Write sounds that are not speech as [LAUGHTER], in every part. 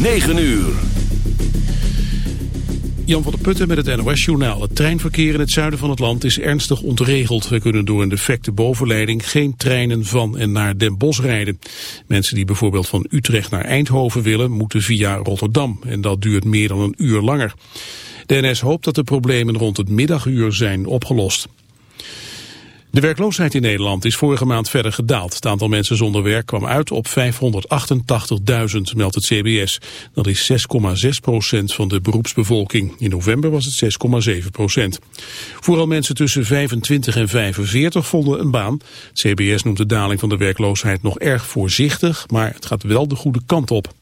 9 uur. Jan van der Putten met het NOS-journaal. Het treinverkeer in het zuiden van het land is ernstig ontregeld. We kunnen door een defecte bovenleiding geen treinen van en naar Den Bosch rijden. Mensen die bijvoorbeeld van Utrecht naar Eindhoven willen, moeten via Rotterdam. En dat duurt meer dan een uur langer. De NS hoopt dat de problemen rond het middaguur zijn opgelost. De werkloosheid in Nederland is vorige maand verder gedaald. Het aantal mensen zonder werk kwam uit op 588.000, meldt het CBS. Dat is 6,6 procent van de beroepsbevolking. In november was het 6,7 procent. Vooral mensen tussen 25 en 45 vonden een baan. Het CBS noemt de daling van de werkloosheid nog erg voorzichtig, maar het gaat wel de goede kant op.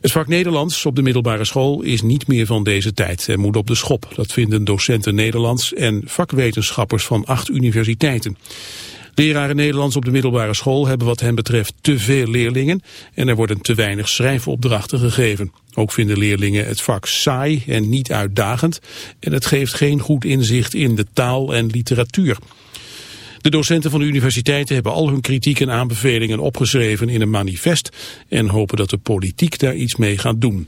Het vak Nederlands op de middelbare school is niet meer van deze tijd en moet op de schop. Dat vinden docenten Nederlands en vakwetenschappers van acht universiteiten. Leraren Nederlands op de middelbare school hebben wat hen betreft te veel leerlingen en er worden te weinig schrijfopdrachten gegeven. Ook vinden leerlingen het vak saai en niet uitdagend en het geeft geen goed inzicht in de taal en literatuur. De docenten van de universiteiten hebben al hun kritiek en aanbevelingen opgeschreven in een manifest en hopen dat de politiek daar iets mee gaat doen.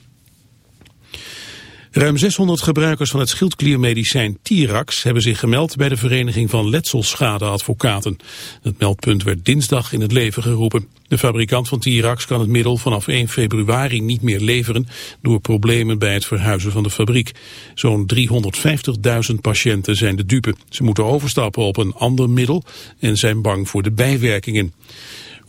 Ruim 600 gebruikers van het schildkliermedicijn Tirax hebben zich gemeld bij de Vereniging van Letselschadeadvocaten. Het meldpunt werd dinsdag in het leven geroepen. De fabrikant van Tirax kan het middel vanaf 1 februari niet meer leveren door problemen bij het verhuizen van de fabriek. Zo'n 350.000 patiënten zijn de dupe. Ze moeten overstappen op een ander middel en zijn bang voor de bijwerkingen.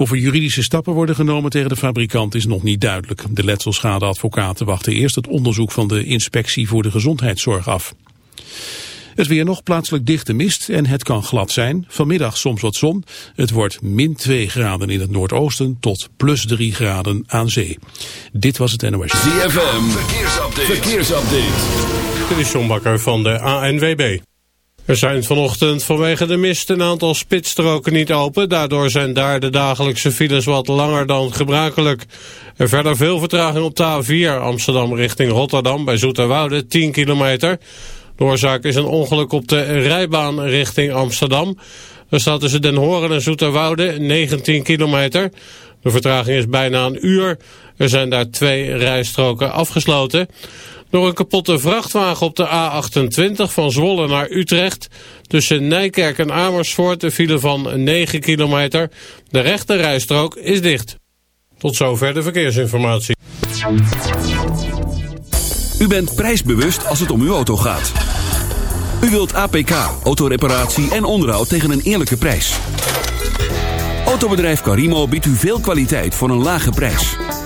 Of er juridische stappen worden genomen tegen de fabrikant is nog niet duidelijk. De letselschadeadvocaten wachten eerst het onderzoek van de inspectie voor de gezondheidszorg af. Het weer nog plaatselijk dichte mist en het kan glad zijn. Vanmiddag soms wat zon. Het wordt min 2 graden in het noordoosten tot plus 3 graden aan zee. Dit was het NOS. ZFM, verkeersupdate. verkeersupdate. Dit is John Bakker van de ANWB. Er zijn vanochtend vanwege de mist een aantal spitsstroken niet open. Daardoor zijn daar de dagelijkse files wat langer dan gebruikelijk. Er verder veel vertraging op de A4 Amsterdam richting Rotterdam bij Zoeterwoude 10 kilometer. De oorzaak is een ongeluk op de rijbaan richting Amsterdam. Er staat tussen Den Horen en Zoeterwoude 19 kilometer. De vertraging is bijna een uur. Er zijn daar twee rijstroken afgesloten. Door een kapotte vrachtwagen op de A28 van Zwolle naar Utrecht. Tussen Nijkerk en Amersfoort een file van 9 kilometer. De rechte rijstrook is dicht. Tot zover de verkeersinformatie. U bent prijsbewust als het om uw auto gaat. U wilt APK, autoreparatie en onderhoud tegen een eerlijke prijs. Autobedrijf Carimo biedt u veel kwaliteit voor een lage prijs.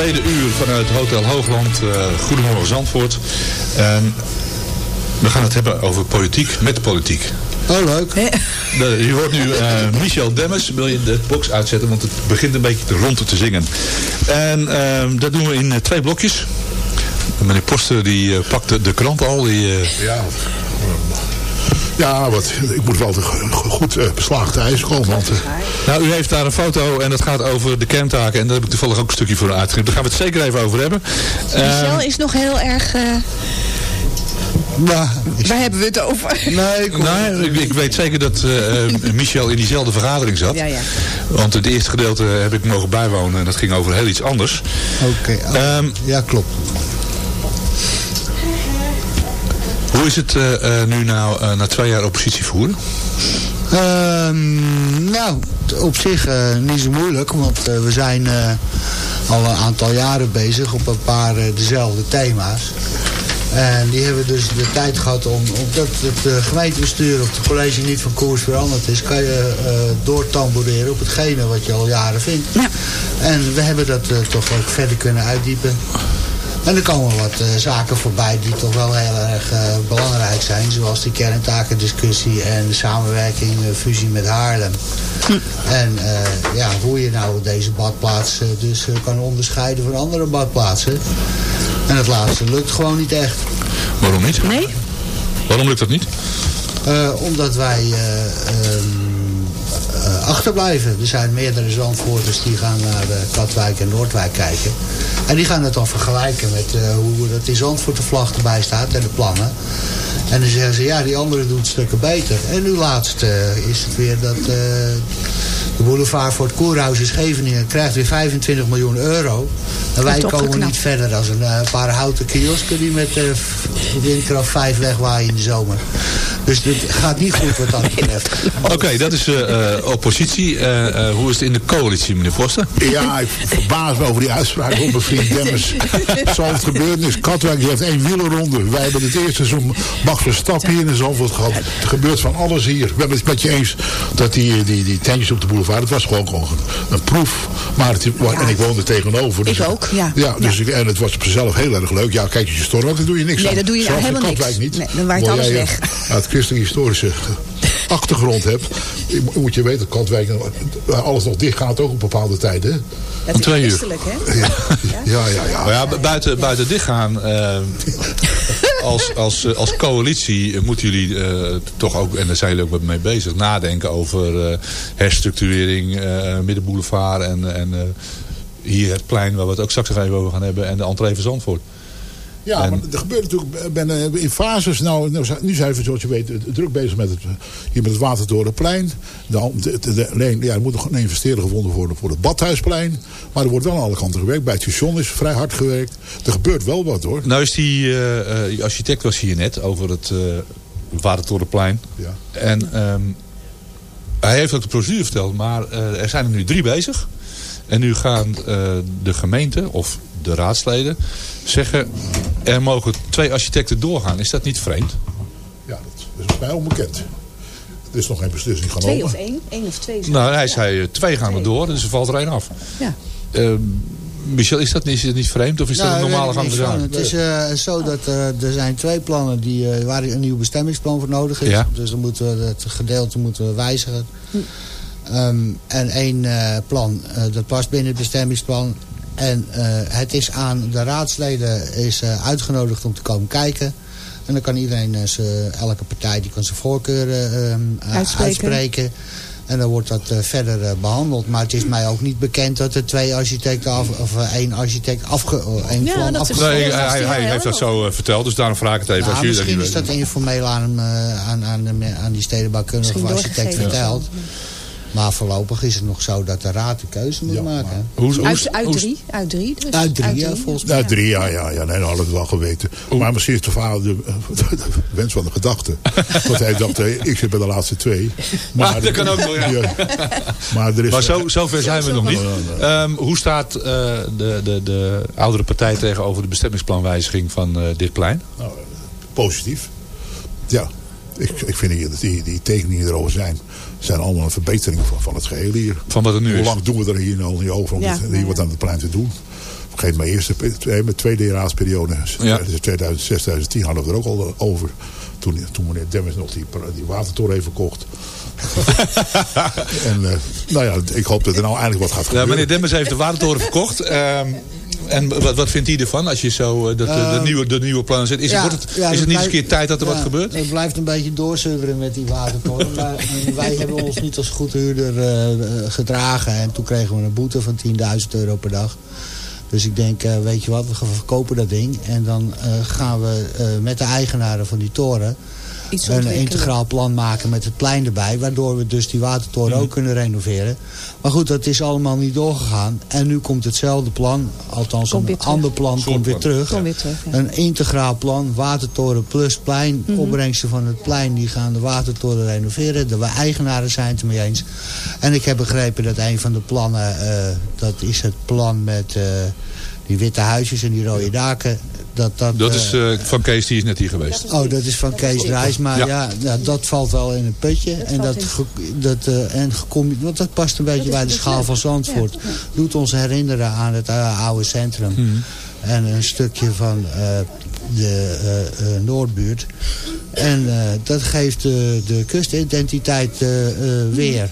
Tweede uur vanuit Hotel Hoogland. Eh, Goedemorgen Zandvoort. En we gaan het hebben over politiek met politiek. Oh, leuk. De- je hoort nu eh, Michel Demmers. Wil je de box uitzetten? Want het begint een beetje te rond te zingen. En ehm, dat doen we in eh, twee blokjes. Meneer Poster die eh, pakte de krant al. Die, eh, Ja. Ja, wat, ik moet wel goed eh, beslagen te ijs komen. Want, eh, Nou, u heeft daar een foto en dat gaat over de kerntaken. En daar heb ik toevallig ook een stukje voor uitgegeven. Daar gaan we het zeker even over hebben. Michel Ehm, is nog heel erg... eh, nou, waar hebben we het over? nee, kom. Nou, ik, ik weet zeker dat eh, eh, Michel in diezelfde vergadering zat. Ja, ja. Want het eerste gedeelte heb ik mogen bijwonen en dat ging over heel iets anders. Oké, oh, Ehm, ja, klopt. Hoe is het eh, eh, nu nou eh, na twee jaar oppositie voeren? Ehm, nou, op zich eh, niet zo moeilijk, want eh, we zijn eh, al een aantal jaren bezig op een paar dezelfde thema's. En die hebben dus de tijd gehad om, omdat het uh, gemeentebestuur of het college niet van koers veranderd is, kan je uh, doortamboureren op hetgene wat je al jaren vindt. Ja. En we hebben dat uh, toch ook verder kunnen uitdiepen. En er komen wat uh, zaken voorbij die toch wel heel erg uh, belangrijk zijn. Zoals die kerntakendiscussie en de samenwerking, uh, fusie met Haarlem. Hm. En ja, hoe je nou deze badplaats dus kan onderscheiden van andere badplaatsen. En het laatste lukt gewoon niet echt. Waarom niet? Nee? Waarom lukt dat niet? omdat wij um, achterblijven. Er zijn meerdere zandvoorters die gaan naar Katwijk en Noordwijk kijken. En die gaan het dan vergelijken met uh, hoe dat in Zandvoort de vlag erbij staat en de plannen. En dan zeggen ze, ja, die andere doet stukken beter. En nu laatst is het weer dat de boulevard voor het Koerhuis in Scheveningen krijgt weer 25 miljoen euro. En wij komen niet verder dan een paar houten kiosken die met windkracht 5 wegwaaien in de zomer. Dus het gaat niet goed wat dat betreft. [LAUGHS] Oké, okay, dat is uh, oppositie. hoe is het in de coalitie, meneer Voster? Ja, ik verbaas me over die uitspraak op mijn vriend Demmers. [LAUGHS] Zoals het gebeurd is, Katwijk heeft één wielerronde. Wij hebben het eerste seizoen Max Verstappen hier in Zandvoort gehad. Het gebeurt van alles hier. We hebben het met je eens dat die, die, die tentjes op de boulevard, het was gewoon, gewoon een, een proef. Maar het, ja. En ik woonde tegenover. Dus ik ook, ja. Ja, dus ja. Ik, en het was op zichzelf heel erg leuk. Ja, kijk, als je stormt, dan doe je niks nee, aan. Nee, dat doe je nou helemaal niks. Niet. Nee, dan waait alles weg. het christelijk historische achtergrond hebt, moet je weten, Katwijk, alles nog dicht gaat ook op bepaalde tijden. Dat is twee uur. hè? Ja, ja, ja. ja, maar ja buiten, buiten dichtgaan, uh, als, als, als coalitie moeten jullie uh, toch ook, en daar zijn jullie ook mee bezig, nadenken over uh, herstructurering, uh, middenboulevard en, en hier het plein waar we het ook straks even over gaan hebben en de entree van Zandvoort. Ja, en... maar er gebeurt natuurlijk ben, in fases. Nou, nu zijn we, zoals je weet, druk bezig met het, hier met het Watertorenplein. De, de, de, de, ja, er moet nog een investeerder gevonden worden voor het Badhuisplein. Maar er wordt wel aan alle kanten gewerkt. Bij het station is vrij hard gewerkt. Er gebeurt wel wat hoor. Nou is die, uh, die architect was hier net over het uh, Watertorenplein. Ja. En um, hij heeft ook de procedure verteld. Maar uh, er zijn er nu drie bezig. En nu gaan de gemeente of de raadsleden zeggen... er mogen twee architecten doorgaan. Is dat niet vreemd? Ja, dat is mij onbekend. Er is nog geen beslissing genomen. Twee of één? Eén of twee? Nou, hij zei twee gaan er door, dus er valt er één af. Ja. Uh, Michel, is dat, is dat niet vreemd of is nou, dat een normale gang van zaken? Het is uh, zo dat uh, er zijn twee plannen die, uh, waar een nieuw bestemmingsplan voor nodig is. Ja. Dus dan moeten we het gedeelte moeten we wijzigen. Hm. Um, en één plan, dat past binnen het bestemmingsplan. En uh, het is aan de raadsleden is, uh, uitgenodigd om te komen kijken. En dan kan iedereen, uh, elke partij, die kan zijn voorkeuren uitspreken. uitspreken. En dan wordt dat eh, verder eh, behandeld. Maar het is mij ook niet bekend dat er twee architecten af, of eh, één architect afge, eh, één Ja, plan dat is- afge- Nee, hij, hij heeft dat zo eh, verteld, dus daarom vraag ik het even. Nou, als jullie misschien dat is dat informeel aan, hem, eh, aan, aan, de, aan die stedenbouwkundige architect verteld. zo. Maar voorlopig is het nog zo dat de raad de keuze moet maken. Hoe, hoe, Uit, uit drie. Uit drie. Dus. Uit drie, ja, volgens mij. Ja, drie, ja, ja, ja. Nee, dat hadden we wel geweten. Maar misschien is de vader de, de wens van de gedachte. [LAUGHS] Want hij dacht, hé, ik zit bij de laatste twee. Ah, dat kan ook nog, ja. Maar, er is, Maar zo, zover zijn we nog niet. Ehm, hoe staat eh, de, de, de oudere partij tegenover de bestemmingsplanwijziging van eh, dit plein? Nou, positief. Ja, ik, ik vind dat die, die tekeningen die erover zijn, zijn allemaal een verbetering van, van het geheel hier. Van wat er nu Hoe is? lang doen we er hier nou niet over om Ja, dit- hier ja. wat aan het plein te doen? Vergeet mijn eerste, eh, mijn tweede raadsperiode, Ja. dus 2006, 2010 hadden we er ook al over. Toen, toen meneer Demmers nog die, die watertoren heeft verkocht. [LAUGHS] en eh, nou ja, ik hoop dat er nou eindelijk wat gaat Ja, gebeuren. meneer Demmers heeft de watertoren verkocht. Ehm, en wat, wat vindt hij ervan als je zo eh, dat, de, de, Ehm, nieuwe, de nieuwe plannen zet? Is, Ja, het, ja, is het niet eens een keer tijd dat er wat gebeurt? Het blijft een beetje doorsudderen met die watertoren. [LAUGHS] maar eh, wij hebben ons niet als goedhuurder eh, eh, gedragen. En toen kregen we een boete van 10.000 euro per dag. Dus ik denk, eh, weet je wat, we gaan verkopen dat ding. En dan eh, gaan we eh, met de eigenaren van die toren... Iets een integraal plan maken met het plein erbij. Waardoor we dus die watertoren Mhm. ook kunnen renoveren. Maar goed, dat is allemaal niet doorgegaan. En nu komt hetzelfde plan. Althans, Komt een ander plan komt weer terug. Kom weer terug. ja. Een integraal plan, watertoren plus plein. Mhm. Opbrengsten van het plein, die gaan de watertoren renoveren. De eigenaren zijn het ermee eens. En ik heb begrepen dat een van de plannen, eh, dat is het plan met eh, die witte huisjes en die rode daken. Dat, dat, Dat eh, is eh, van Kees, die is net hier geweest. Oh, dat is van Kees Drijs. Maar Ja. dat valt wel in een putje. en dat, dat, eh, en want dat past een beetje is- bij de is schaal van Zandvoort. Ja, ja. Doet ons herinneren aan het oude centrum. Mhm. En een stukje van eh, de Noordbuurt. En eh, dat geeft eh, de kustidentiteit eh, eh, weer.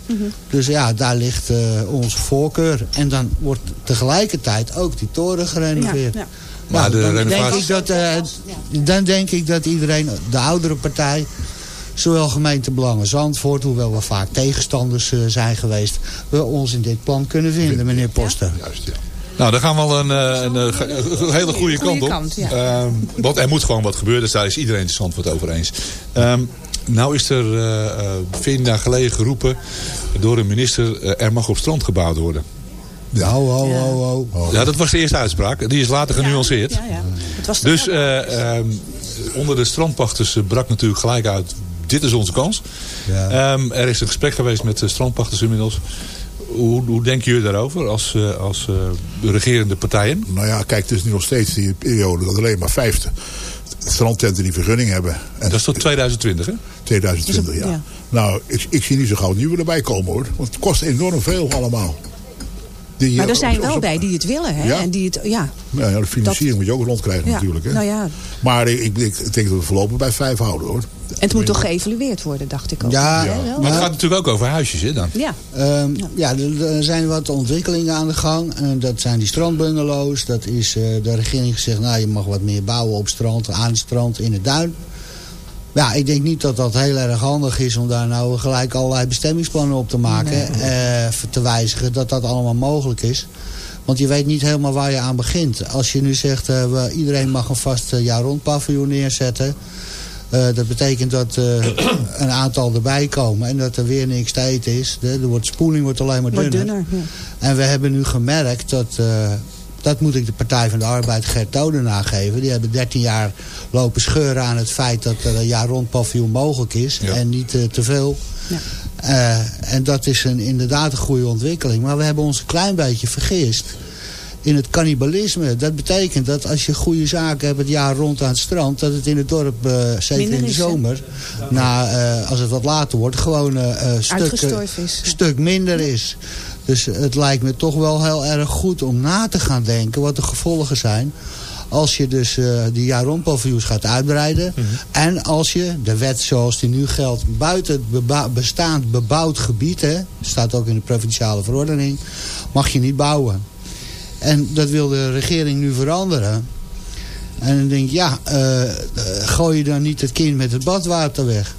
Dus ja, daar ligt eh, onze voorkeur. En dan wordt tegelijkertijd ook die toren gerenoveerd. Ja, ja. Maar de dan, denk ik dat, eh, dan denk ik dat iedereen, de oudere partij... zowel gemeentebelangen Zandvoort... hoewel we vaak tegenstanders eh, zijn geweest... we ons in dit plan kunnen vinden, meneer Poster. Juist, ja. Nou, dan gaan we al een, eh, een, hele goede kant op. kant, ja. Ehm, want er moet gewoon wat gebeuren, dus daar is iedereen het Zandvoort over eens. Ehm, nou is er eh eh, 14 dagen geleden geroepen door een minister... er mag op strand gebouwd worden. Ja, ho, ho, ho, ho. Ja, dat was de eerste uitspraak. Die is later genuanceerd. Ja, ja. Het was Dus eh, ehm, onder de strandpachters eh, brak natuurlijk gelijk uit... dit is onze kans. Ja. Ehm, er is een gesprek geweest met de strandpachters inmiddels. Hoe, hoe denken jullie daarover als, eh, als eh, regerende partijen? Nou ja, kijk, het is nu nog steeds die periode dat alleen maar vijfde strandtenten die vergunning hebben. En Dat is tot 2020, hè? 2020, ja. ja. Nou, ik, ik zie niet zo gauw nieuwe erbij komen hoor. Want het kost enorm veel allemaal. Die, Maar eh, er zijn op- wel op- bij die het willen. Hè? Ja? En die het, ja. Nou ja, de financiering moet je ook rondkrijgen Ja, natuurlijk. Hè? nou ja. Maar ik, ik, ik denk dat we voorlopig bij vijf houden hoor. En het moet toch geëvalueerd worden, dacht ik ook. Ja, Hè, wel? Maar het gaat natuurlijk ook over huisjes, hè, dan? Ja. Ehm, ja, er, zijn wat ontwikkelingen aan de gang. En dat zijn die strandbungalows. Dat is eh, de regering gezegd, nou je mag wat meer bouwen op strand, aan het strand, in het duin. Ja, ik denk niet dat dat heel erg handig is om daar nou gelijk allerlei bestemmingsplannen op te maken. eh, te wijzigen, dat dat allemaal mogelijk is. Want je weet niet helemaal waar je aan begint. Als je nu zegt, eh, we, iedereen mag een vast uh, jaar rond paviljoen neerzetten. Dat betekent dat een aantal erbij komen en dat er weer niks te eten is. De, de wordt, spoeling wordt alleen maar dunner. Wordt dunner ja. En we hebben nu gemerkt dat, dat moet ik de Partij van de Arbeid Gert Toden nageven. Die hebben 13 jaar lopen scheuren aan het feit dat er een jaar rond paviljoen mogelijk is. Ja. En niet uh, te veel. Ja. Uh, en dat is een, inderdaad een goede ontwikkeling. Maar we hebben ons een klein beetje vergist in het cannibalisme. Dat betekent dat als je goede zaken hebt het jaar rond aan het strand... dat het in het dorp, uh, zeker Minder in de zomer... Is, na, uh, als het wat later wordt, gewoon uh, een stuk, is, stuk minder is. Dus het lijkt me toch wel heel erg goed om na te gaan denken... wat de gevolgen zijn als je dus uh, die jaar rond paviljoens gaat uitbreiden. Mm -hmm. En als je de wet zoals die nu geldt buiten het beba bestaand bebouwd gebied... Hè, staat ook in de provinciale verordening, mag je niet bouwen. En dat wil de regering nu veranderen. En dan denk ik, ja, uh, gooi je dan niet het kind met het badwater weg?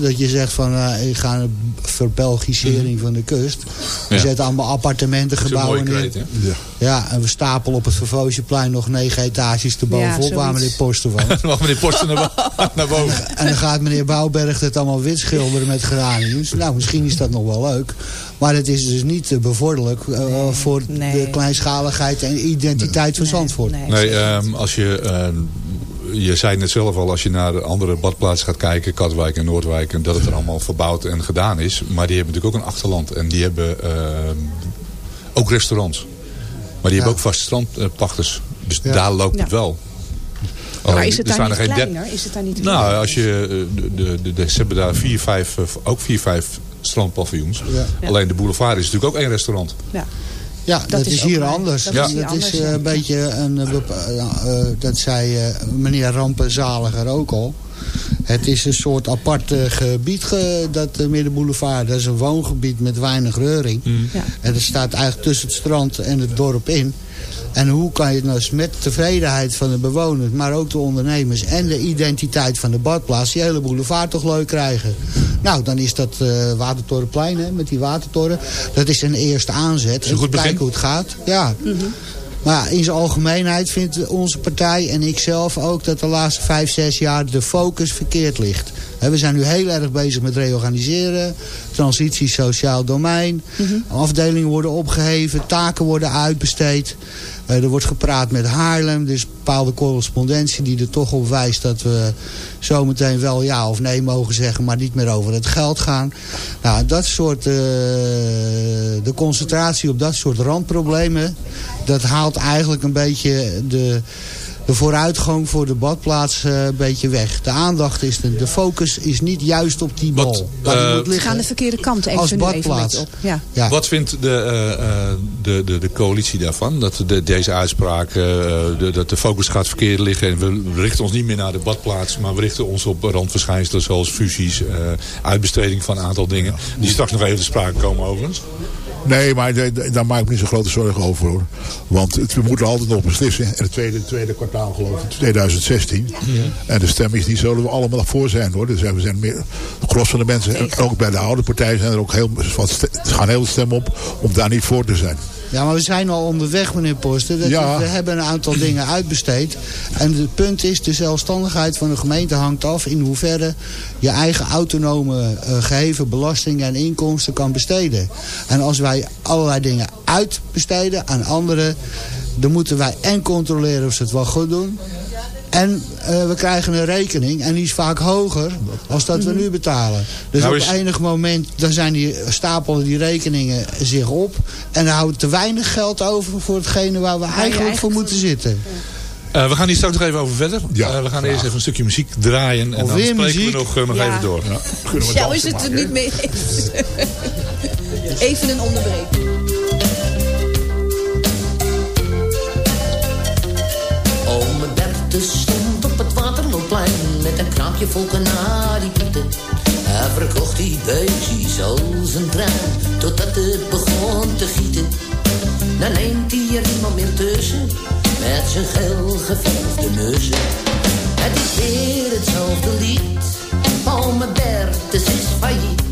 Dat je zegt van, eh, ik ga een verbelgisering van de kust. We Ja. zetten allemaal appartementengebouwen neer. kreet, Ja, en we stapelen op het Vervoosjeplein nog negen etages erbovenop Ja, [LAUGHS] waar meneer Poster woont. Dan mag meneer Posten naar, bo- [LAUGHS] naar boven. En dan gaat meneer Bouwberg het allemaal wit schilderen met geraniums. Nou, misschien is dat nog wel leuk. Maar het is dus niet eh, bevorderlijk eh, voor de kleinschaligheid en identiteit van Zandvoort. Nee, ehm, als je... ehm, je zei net zelf al, als je naar de andere badplaatsen gaat kijken, Katwijk en Noordwijk, en dat het er allemaal verbouwd en gedaan is. Maar die hebben natuurlijk ook een achterland. En die hebben ehm, ook restaurants. Maar die hebben ook vaste strandpachters. Dus Ja. daar loopt Ja. het wel. Maar Alleen, is het er daar staan niet er geen kleiner? Is het daar niet nou, als je, eh, de, de, de, ze hebben daar vier, vijf, eh, ook vier, vijf strandpaviljoens. Ja. Alleen de boulevard is natuurlijk ook één restaurant. Ja. Ja, dat, is hier anders. Dat Dat, is hier is anders, eh, een beetje een... eh, dat zei meneer Rampenzaliger ook al. Het is een soort apart gebied, ge, dat uh, Middenboulevard. Dat is een woongebied met weinig reuring. Ja. En dat staat eigenlijk tussen het strand en het dorp in. En hoe kan je het nou met tevredenheid van de bewoners, maar ook de ondernemers en de identiteit van de badplaats, die hele boulevard toch leuk krijgen? Nou, dan is dat eh Watertorenplein hè, met die watertoren. Dat is een eerste aanzet. een goed. Kijken hoe het gaat. Ja. Maar ja, in zijn algemeenheid vindt onze partij en ik zelf ook dat de laatste vijf, zes jaar de focus verkeerd ligt. We zijn nu heel erg bezig met reorganiseren, transitie sociaal domein. Afdelingen worden opgeheven, taken worden uitbesteed. Eh, er wordt gepraat met Haarlem, dus bepaalde correspondentie die er toch op wijst dat we zometeen wel ja of nee mogen zeggen, maar niet meer over het geld gaan. Nou, dat soort, eh, de concentratie op dat soort randproblemen, dat haalt eigenlijk een beetje de, de vooruitgang voor de badplaats eh, een beetje weg. De aandacht is, de, de focus is niet juist op die bal. die eh, moet We liggen. gaan de verkeerde kant even, Als even badplaats. op. Ja. Ja. Wat vindt de, eh, eh, de, de, de coalitie daarvan? Dat de, deze uitspraak, eh, de, dat de focus gaat verkeerd liggen. En we richten ons niet meer naar de badplaats. Maar we richten ons op randverschijnselen zoals fusies. eh, uitbesteding van een aantal dingen. Die straks nog even te sprake komen overigens. Nee, maar de- daar maak ik me niet zo grote zorgen over hoor. Want het, we moeten altijd nog beslissen. En het tweede, tweede kwartaal geloof ik, 2016. En de stemming die zullen we allemaal voor zijn hoor. Dus we zijn meer, de gros van de mensen, en ook bij de oude partijen zijn er ook heel wat er gaan heel veel stemmen op om daar niet voor te zijn. Ja, maar we zijn al onderweg, meneer Posten. Dat Ja. We hebben een aantal [CLEARS THROAT] dingen uitbesteed. En het punt is, de zelfstandigheid van de gemeente hangt af... in hoeverre je eigen autonome eh, geheven belastingen en inkomsten kan besteden. En als wij allerlei dingen uitbesteden aan anderen... dan moeten wij en controleren of ze het wel goed doen... En eh, we krijgen een rekening en die is vaak hoger als dat we nu betalen. Dus Nou op is- enig moment dan zijn die, stapelen die rekeningen zich op. En dan houden we te weinig geld over voor hetgene waar we eigenlijk voor moeten zitten. Eh, we gaan hier straks nog even over verder. Ja, Eh, we gaan graag. eerst even een stukje muziek draaien. En Of dan weer spreken muziek? we nog, nog Ja. even door. Jou is het er niet mee eens. [LAUGHS] Even een onderbreking. Stond op het Waterloopplein met een kraampje vol kanariepieten. Hij verkocht die beestjes als een trein, totdat het begon te gieten. Dan neemt hij er niemand meer tussen, met zijn geel geverfde neuzen. Het is weer hetzelfde lied, ome Bertus is failliet.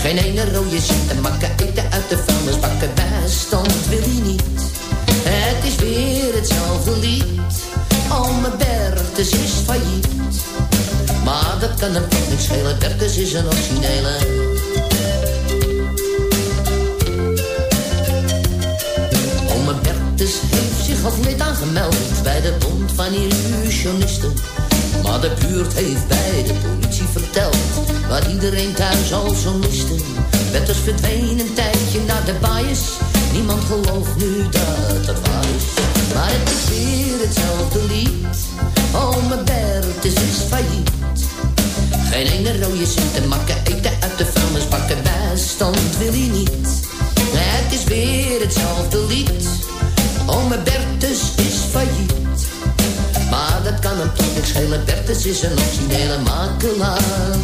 Geen ene rode cent en makken eten uit de vuilnisbakken, bijstand wil hij niet. Het is weer hetzelfde lied. Ome Bertus is failliet. Maar dat kan hem toch niet schelen. Bertus is een originele. Ome Bertus heeft zich als lid aangemeld bij de Bond van Illusionisten. Maar de buurt heeft bij de politie verteld wat iedereen thuis al zo miste. Bertus verdween een tijdje naar de baaiers. Niemand gelooft nu dat dat waar is. Maar het is weer hetzelfde lied. Ome Bertus is failliet. Geen ene rode cent te makken, eten uit de vuilnisbakken, bijstand wil hij niet. Het is weer hetzelfde lied. Ome Bertus is failliet. Maar dat kan hem toch niks schelen. Bertus is een originele makelaar.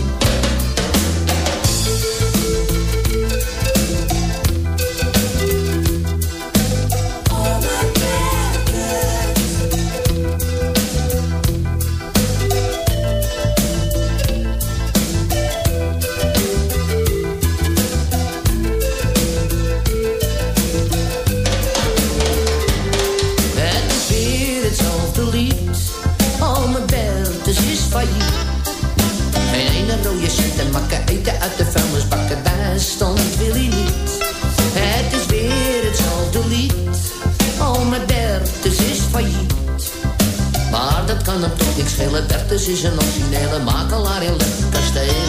Bertus is een originele makelaar in luchtkastelen.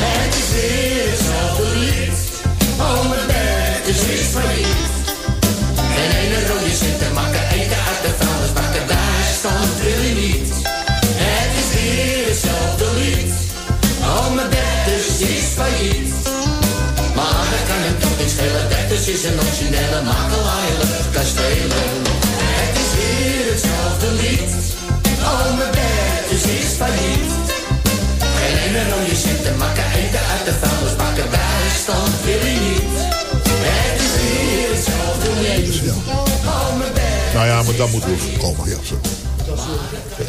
Het is weer hetzelfde lied. Ome Bertus is failliet. Geen ene rode cent te maken eten uit de vuilnisbakken. Daar stond Willy niet. Het is weer hetzelfde lied. Ome Bertus is failliet. Maar dat kan hem toch niet schelen. Bertus is een originele makelaar in luchtkastelen. Dat moet weer komen. Ja.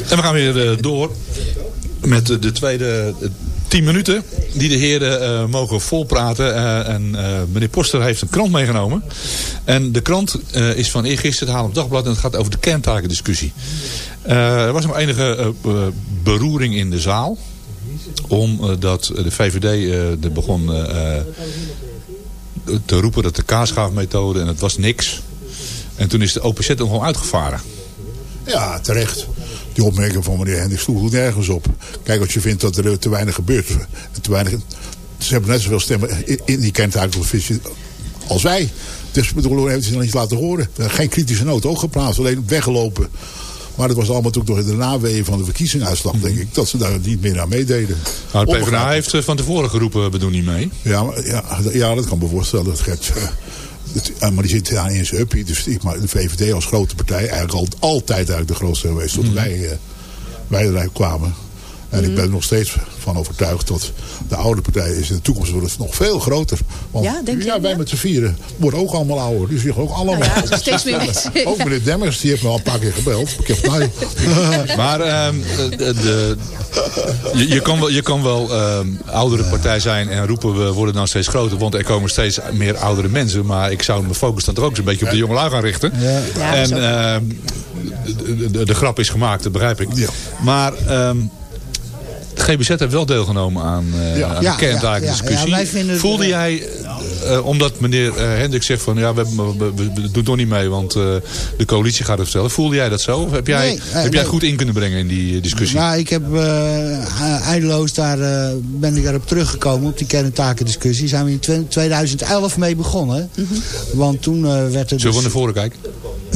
En we gaan weer eh, door met eh, de tweede eh, tien minuten die de heren eh, mogen volpraten. Eh, en eh, meneer Poster heeft een krant meegenomen. En de krant eh, is van eergisteren, het Haarlem Dagblad. En het gaat over de kerntakendiscussie. Eh, er was nog enige eh, eh, beroering in de zaal. Omdat de VVD eh, er begon eh, eh, te roepen dat de kaasschaafmethode en het was niks. En toen is de OPZ er gewoon uitgevaren. Ja, terecht. Die opmerking van meneer Hendricks sloeg goed nergens op. Kijk, als je vindt dat er te weinig gebeurt. Te weinig, ze hebben net zoveel stemmen in, in die kerntakenvisie als wij. Dus bedoel, we hebben ze nog niet laten horen. Geen kritische noot ook geplaatst, alleen weggelopen. Maar dat was allemaal toen nog in de naweeën van de verkiezingsuitslag, denk ik. Dat ze daar niet meer aan meededen. Nou, de PvdA heeft eh, van tevoren geroepen, we doen niet mee. Ja, maar, ja, ja, dat kan me voorstellen. Dat Gert, eh, het- eh, maar die zit daar in zijn uppie. Dus ik, maar de VVD als grote partij, eigenlijk al, altijd eigenlijk de grootste geweest. Tot wij, eh, wij eruit kwamen. En ik ben er nog steeds van overtuigd dat de oude partij is in de toekomst wordt het nog veel groter. Want Ja, denk je, wij ja? met z'n vieren worden ook allemaal ouder. Die zich ook allemaal Nou ja, ouder. steeds meer mensen. [LAUGHS] Ook meneer Demmers, die heeft me al een paar keer gebeld. Ik heb mij. [LAUGHS] Maar ehm, de, de- je, je kan wel, je kan wel ehm, oudere partij zijn en roepen we worden dan steeds groter. Want er komen steeds meer oudere mensen. Maar ik zou mijn focus dan toch ook eens een beetje op de jongelui gaan richten. Ja. Ja, en ehm, de, de, de grap is gemaakt, dat begrijp ik. Ja. Maar ehm, de GBZ heeft wel deelgenomen aan, eh Ja. aan Ja, de kerntakendiscussie. ja, ja, Voelde jij, eh, omdat meneer eh, Hendrik zegt van ja, we, we, we, we doen toch niet mee, want eh, de coalitie gaat het vertellen. Voelde jij dat zo? Of heb jij, Nee, eh, heb jij nee. goed in kunnen brengen in die eh, discussie? Nou, ik heb eh, eindeloos daar, eh, ben ik daarop teruggekomen, op die kerntakendiscussie. Zijn we in twe- 2011 mee begonnen. Want toen eh, werd er Zullen we dus... naar voren kijken?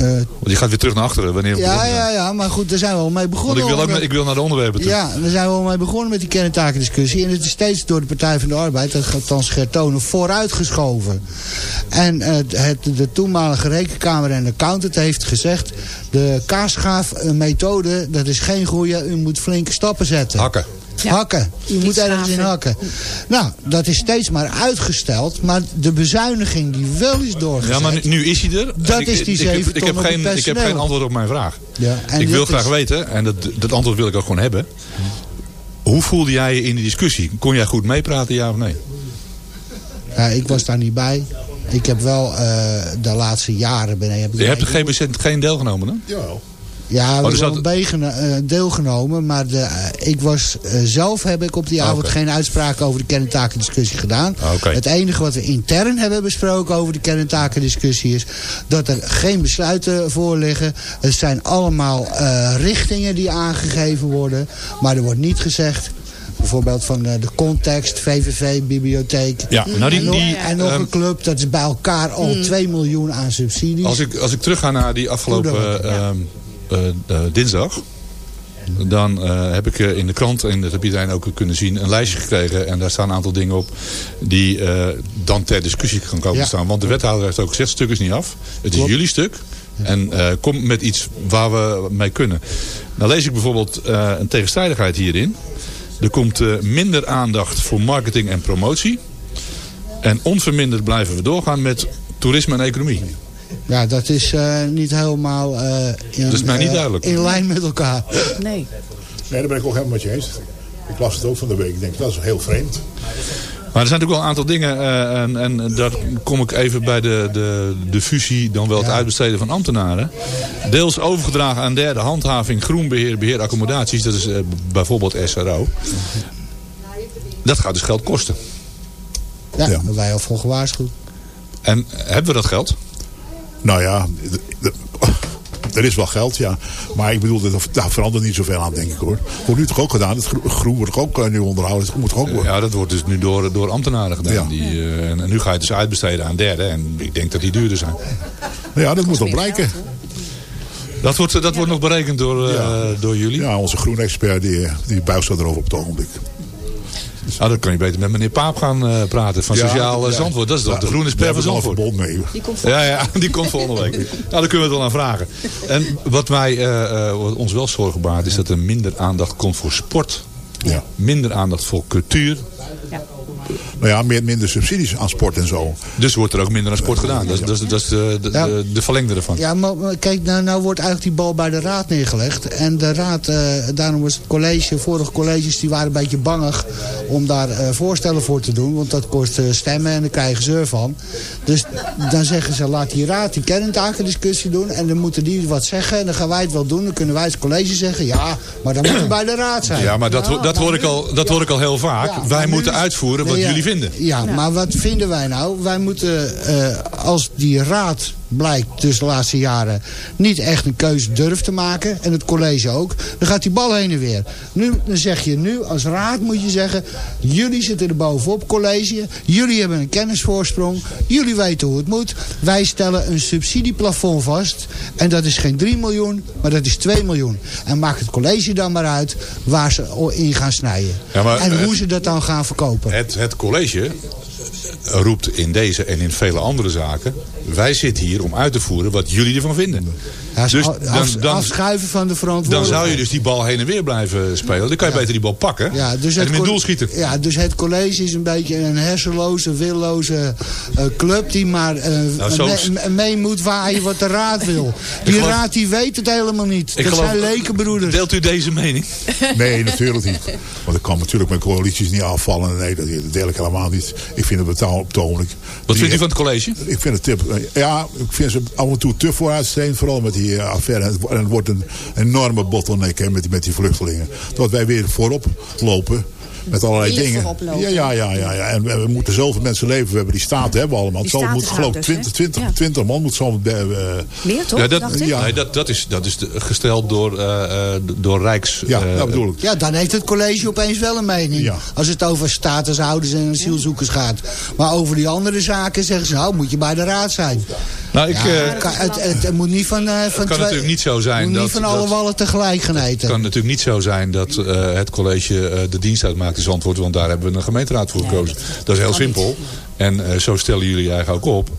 Want je gaat weer terug naar achteren. Wanneer ja, begonnen ja, ja, maar goed, daar zijn we al mee Want begonnen. ik wil, ook, ik wil naar de onderwerpen toe. Ja, daar zijn we al mee begonnen met die kerntakendiscussie. En het is steeds door de Partij van de Arbeid, dat dan Gertonen, vooruitgeschoven. En eh, het, de toenmalige rekenkamer en accountant heeft gezegd... de kaasschaafmethode, dat is geen goede, u moet flinke stappen zetten. Hakken. Hakken. U moet ergens in hakken. Nou, dat is steeds maar uitgesteld. Maar de bezuiniging die wel is doorgezet... Ja, maar nu, nu is hij er. Dat Ik- is die ik, heb, zeven ik, heb geen, ik heb geen antwoord op mijn vraag. Ja, en ik wil graag is- weten, en dat, dat antwoord wil ik ook gewoon hebben. Hoe voelde jij je in die discussie? Kon jij goed meepraten, ja of nee? Ja, ik was daar niet bij. Ik heb wel eh, de laatste jaren... Ben, heb ik Je hebt de GBZ geen deelgenomen, hè? Jawel. Ja, we er hebben zat- wel begeno- eh, deelgenomen. Maar de, eh, ik was, eh, zelf heb ik op die avond geen uitspraak over de kerntakendiscussie gedaan. Oké. Het enige wat we intern hebben besproken over de kerntakendiscussie is... dat er geen besluiten voor liggen. Het zijn allemaal eh, richtingen die aangegeven worden. Maar er wordt niet gezegd... Bijvoorbeeld van eh, de context, VVV, bibliotheek. Ja, nou die- en nog, die, en nog ehm, een club, dat is bij elkaar al 2 miljoen aan subsidies. Als ik, als ik terug ga naar die afgelopen dat. Eh, eh, dinsdag. Dan eh, heb ik in de krant, en dat heb iedereen ook kunnen zien, een lijstje gekregen. En daar staan een aantal dingen op die dan ter discussie gaan komen Ja. staan. Want de wethouder heeft ook gezegd, stuk is niet af. Het is jullie stuk. En kom met iets waar we mee kunnen. Dan lees ik bijvoorbeeld een tegenstrijdigheid hierin. Er komt minder aandacht voor marketing en promotie. En onverminderd blijven we doorgaan met toerisme en economie. Ja, dat is eh, niet helemaal eh, in, Dat is mij niet eh, duidelijk. in lijn met elkaar. Nee. Nee, daar ben ik ook helemaal met je eens. Ik las het ook van de week. Ik denk, dat is heel vreemd. Maar er zijn natuurlijk wel een aantal dingen. eh, en, en daar kom ik even bij de, de, de fusie, dan wel het uitbesteden van ambtenaren. Deels overgedragen aan derde handhaving, groenbeheer, beheer accommodaties. Dat is bijvoorbeeld SRO. Dat gaat dus geld kosten. Ja, daar hebben wij al voor gewaarschuwd. En hebben we dat geld? Nou ja, [LAUGHS] er is wel geld, ja. Maar ik bedoel, dat- daar verandert niet zoveel aan, denk ik hoor. Wordt nu toch ook gedaan. Het gro- groen wordt toch ook eh, nu onderhouden. Het moet toch ook worden. Ja, dat wordt dus nu door, door ambtenaren gedaan. Die, eh, en, en nu ga je het dus uitbesteden aan derden. En ik denk dat die duurder zijn. Ja, dat moet nog blijken. Dat wordt, dat wordt nog berekend door, eh, door jullie? Ja, onze groenexpert die, die buigt zo erover op het ogenblik. Nou, dan kan je beter met meneer Paap gaan eh, praten van Ja, Sociaal eh, ja. Zandvoort. Dat is toch Ja, de groene expert van hebben we al Zandvoort. een verbod mee. Die komt Ja, ja, die komt volgende week. [LAUGHS] Nou, daar kunnen we het wel aan vragen. En wat mij eh, eh, wat ons wel zorgen baart is dat er minder aandacht komt voor sport. Ja. Minder aandacht voor cultuur. Nou ja, meer, minder subsidies aan sport en zo. Dus wordt er ook minder aan sport gedaan. Dat, is- dat, is- dat is de, de, Ja. de, de verlengde ervan. Ja, maar, kijk, nou, nou wordt eigenlijk die bal bij de raad neergelegd. En de raad, eh, daarom was het college, vorige colleges, die waren een beetje bangig om daar eh, voorstellen voor te doen. Want dat kost eh, stemmen en daar krijgen ze ervan. Dus dan zeggen ze, laat die raad die kerntakendiscussie doen. En dan moeten die wat zeggen. En dan gaan wij het wel doen. Dan kunnen wij als college zeggen, ja, maar dan moet het bij de raad zijn. Ja, maar dat, dat, hoor, ik al, dat hoor ik al heel vaak. Wij moeten uitvoeren wat Ja, jullie vinden. Ja, maar wat vinden wij nou? Wij moeten, eh, als die raad blijkt dus de laatste jaren niet echt een keuze durft te maken. En het college ook. Dan gaat die bal heen en weer. Nu, dan zeg je nu als raad moet je zeggen. Jullie zitten er bovenop college. Jullie hebben een kennisvoorsprong. Jullie weten hoe het moet. Wij stellen een subsidieplafond vast. En dat is geen 3 miljoen, maar dat is 2 miljoen. En maak het college dan maar uit waar ze in gaan snijden. Ja, maar, en hoe ze dat dan gaan verkopen. Het, het college roept in deze en in vele andere zaken... wij zitten hier om uit te voeren wat jullie ervan vinden. Ja, dus dan, dan, afschuiven van de dan verantwoordelijkheid. zou je dus die bal heen en weer blijven spelen. Dan kan je beter die bal pakken Ja, dus en in doel schieten. Ja, dus het college is een beetje een hersenloze, willoze eh, club... die maar Nou, me- mee moet waaien wat de raad wil. Die geloof- raad die weet het helemaal niet. Ik dat geloof- zijn lekenbroeders. Deelt u deze mening? [LAUGHS] Nee, natuurlijk niet. Want ik kan natuurlijk mijn coalities niet afvallen. Nee, dat deel ik helemaal niet. Ik vind het betaal op het ogenblik. Wat vindt u van het college? Ik vind het tip. Ja, ik vind ze af en toe te vooruitstrevend. Vooral met die eh, affaire. En het wordt een enorme bottleneck met, die- met die vluchtelingen. Dat wij weer voorop lopen. Met allerlei dingen. Ja, ja, ja, ja, ja. En we, we moeten zoveel mensen leven. We hebben die staat hebben we allemaal. Die Zo moet geloof ik statushouders, 20, hè? 20, 20 man moet zo. eh, Meer toch? Ja, dat, ja. nee, dat, dat, is, dat is de- gesteld door, eh, eh, door Rijks... ja, dat bedoel ik. Ja, dan heeft het college opeens wel een mening. Ja. Als het over statushouders en asielzoekers gaat. Maar over die andere zaken zeggen ze... nou, moet je bij de raad zijn. Nou, ik, Ja, eh, het, kan- het, het, het moet niet van, eh, van kan natuurlijk niet zo zijn moet dat- niet van alle wallen tegelijk gaan eten. Het kan natuurlijk niet zo zijn dat eh, het college eh, de dienst uitmaakt in Zandvoort. Want daar hebben we een gemeenteraad voor gekozen. Dat is heel simpel. En eh, zo stellen jullie eigenlijk ook op.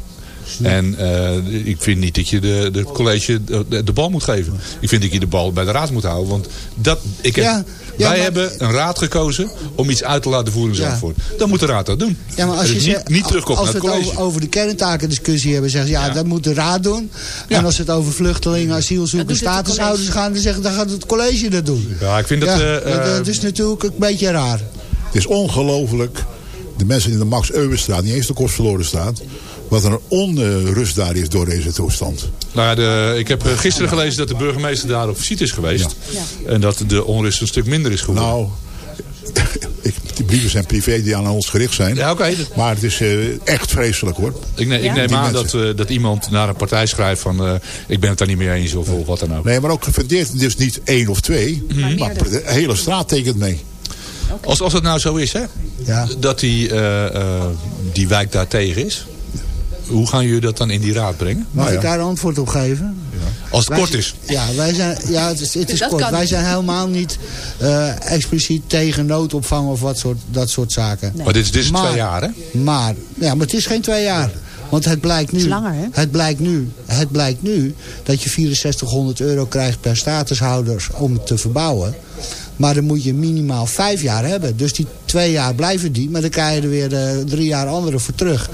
En eh, ik vind niet dat je de, de college de, de bal moet geven. Ik vind dat je de bal bij de raad moet houden. Want dat, ik heb, Ja, ja, wij maar- hebben een raad gekozen om iets uit te laten voeren in. Zandvoort. Dan moet de raad dat doen. Ja, maar als je zegt- niet, niet terugkomt als naar we het het college. over, over de kerntakendiscussie hebben, zeggen ze ja, dat moet de raad doen. En als het over vluchtelingen, asielzoekers, statushouders gaan, dan zeggen dan gaat het college dat doen. Ja, ik vind dat... Ja, eh, dat, dat is natuurlijk een beetje raar. Het is ongelooflijk. De mensen in de Max Euwenstraat, niet eens de Kostverloren straat. Wat een onrust daar is door deze toestand. Nou ja, de, ik heb eh, gisteren gelezen dat de burgemeester daar op visite is geweest. En dat de onrust een stuk minder is geworden. Nou, [LAUGHS] ik, die brieven zijn privé die aan ons gericht zijn. Ja, oké. Maar het is eh, echt vreselijk hoor. Ik, ne- ik Ja? neem aan dat, eh, dat iemand naar een partij schrijft van... eh, ik ben het daar niet mee eens of, of wat dan ook. Nee, maar ook gefundeerd. Dus niet één of twee. Maar de hele straat tekent mee. Als, als het nou zo is, hè, Ja. dat die, eh, eh, die wijk daar tegen is... Hoe gaan jullie dat dan in die raad brengen? Mag Nou ik ja. daar een antwoord op geven? Als het Wij kort is. Ja, wij zijn, ja het is, het is Dat kort. Wij zijn helemaal niet eh, expliciet tegen noodopvang of wat soort, dat soort zaken. Maar dit is, dit is Maar- twee jaar, hè? Maar, ja, maar het is geen twee jaar. Want het blijkt nu, is langer, hè? Het, blijkt nu, het blijkt nu dat je 6400 euro krijgt per statushouder om het te verbouwen. Maar dan moet je minimaal vijf jaar hebben. Dus die twee jaar blijven die. Maar dan krijg je er weer eh, drie jaar andere voor terug.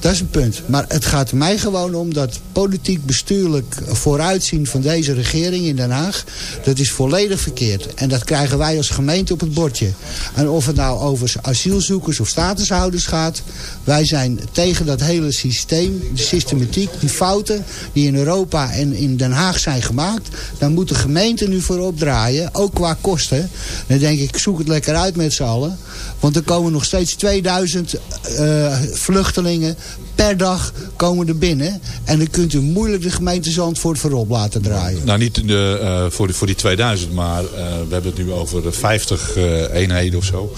Dat is een punt. Maar het gaat mij gewoon om dat politiek bestuurlijk vooruitzien van deze regering in Den Haag. Dat is volledig verkeerd. En dat krijgen wij als gemeente op het bordje. En of het nou over asielzoekers of statushouders gaat. Wij zijn tegen dat hele systeem, de systematiek, die fouten die in Europa en in Den Haag zijn gemaakt. Daar moet de gemeente nu voor opdraaien. Ook qua kosten. Dan denk ik, zoek het lekker uit met z'n allen. Want er komen nog steeds 2000 eh, vluchtelingen per dag komen er binnen. En dan kunt u moeilijk de gemeente Zandvoort voorop laten draaien. Nou, niet de, eh, voor, die, voor die 2000, maar eh, we hebben het nu over 50 eh, eenheden of zo.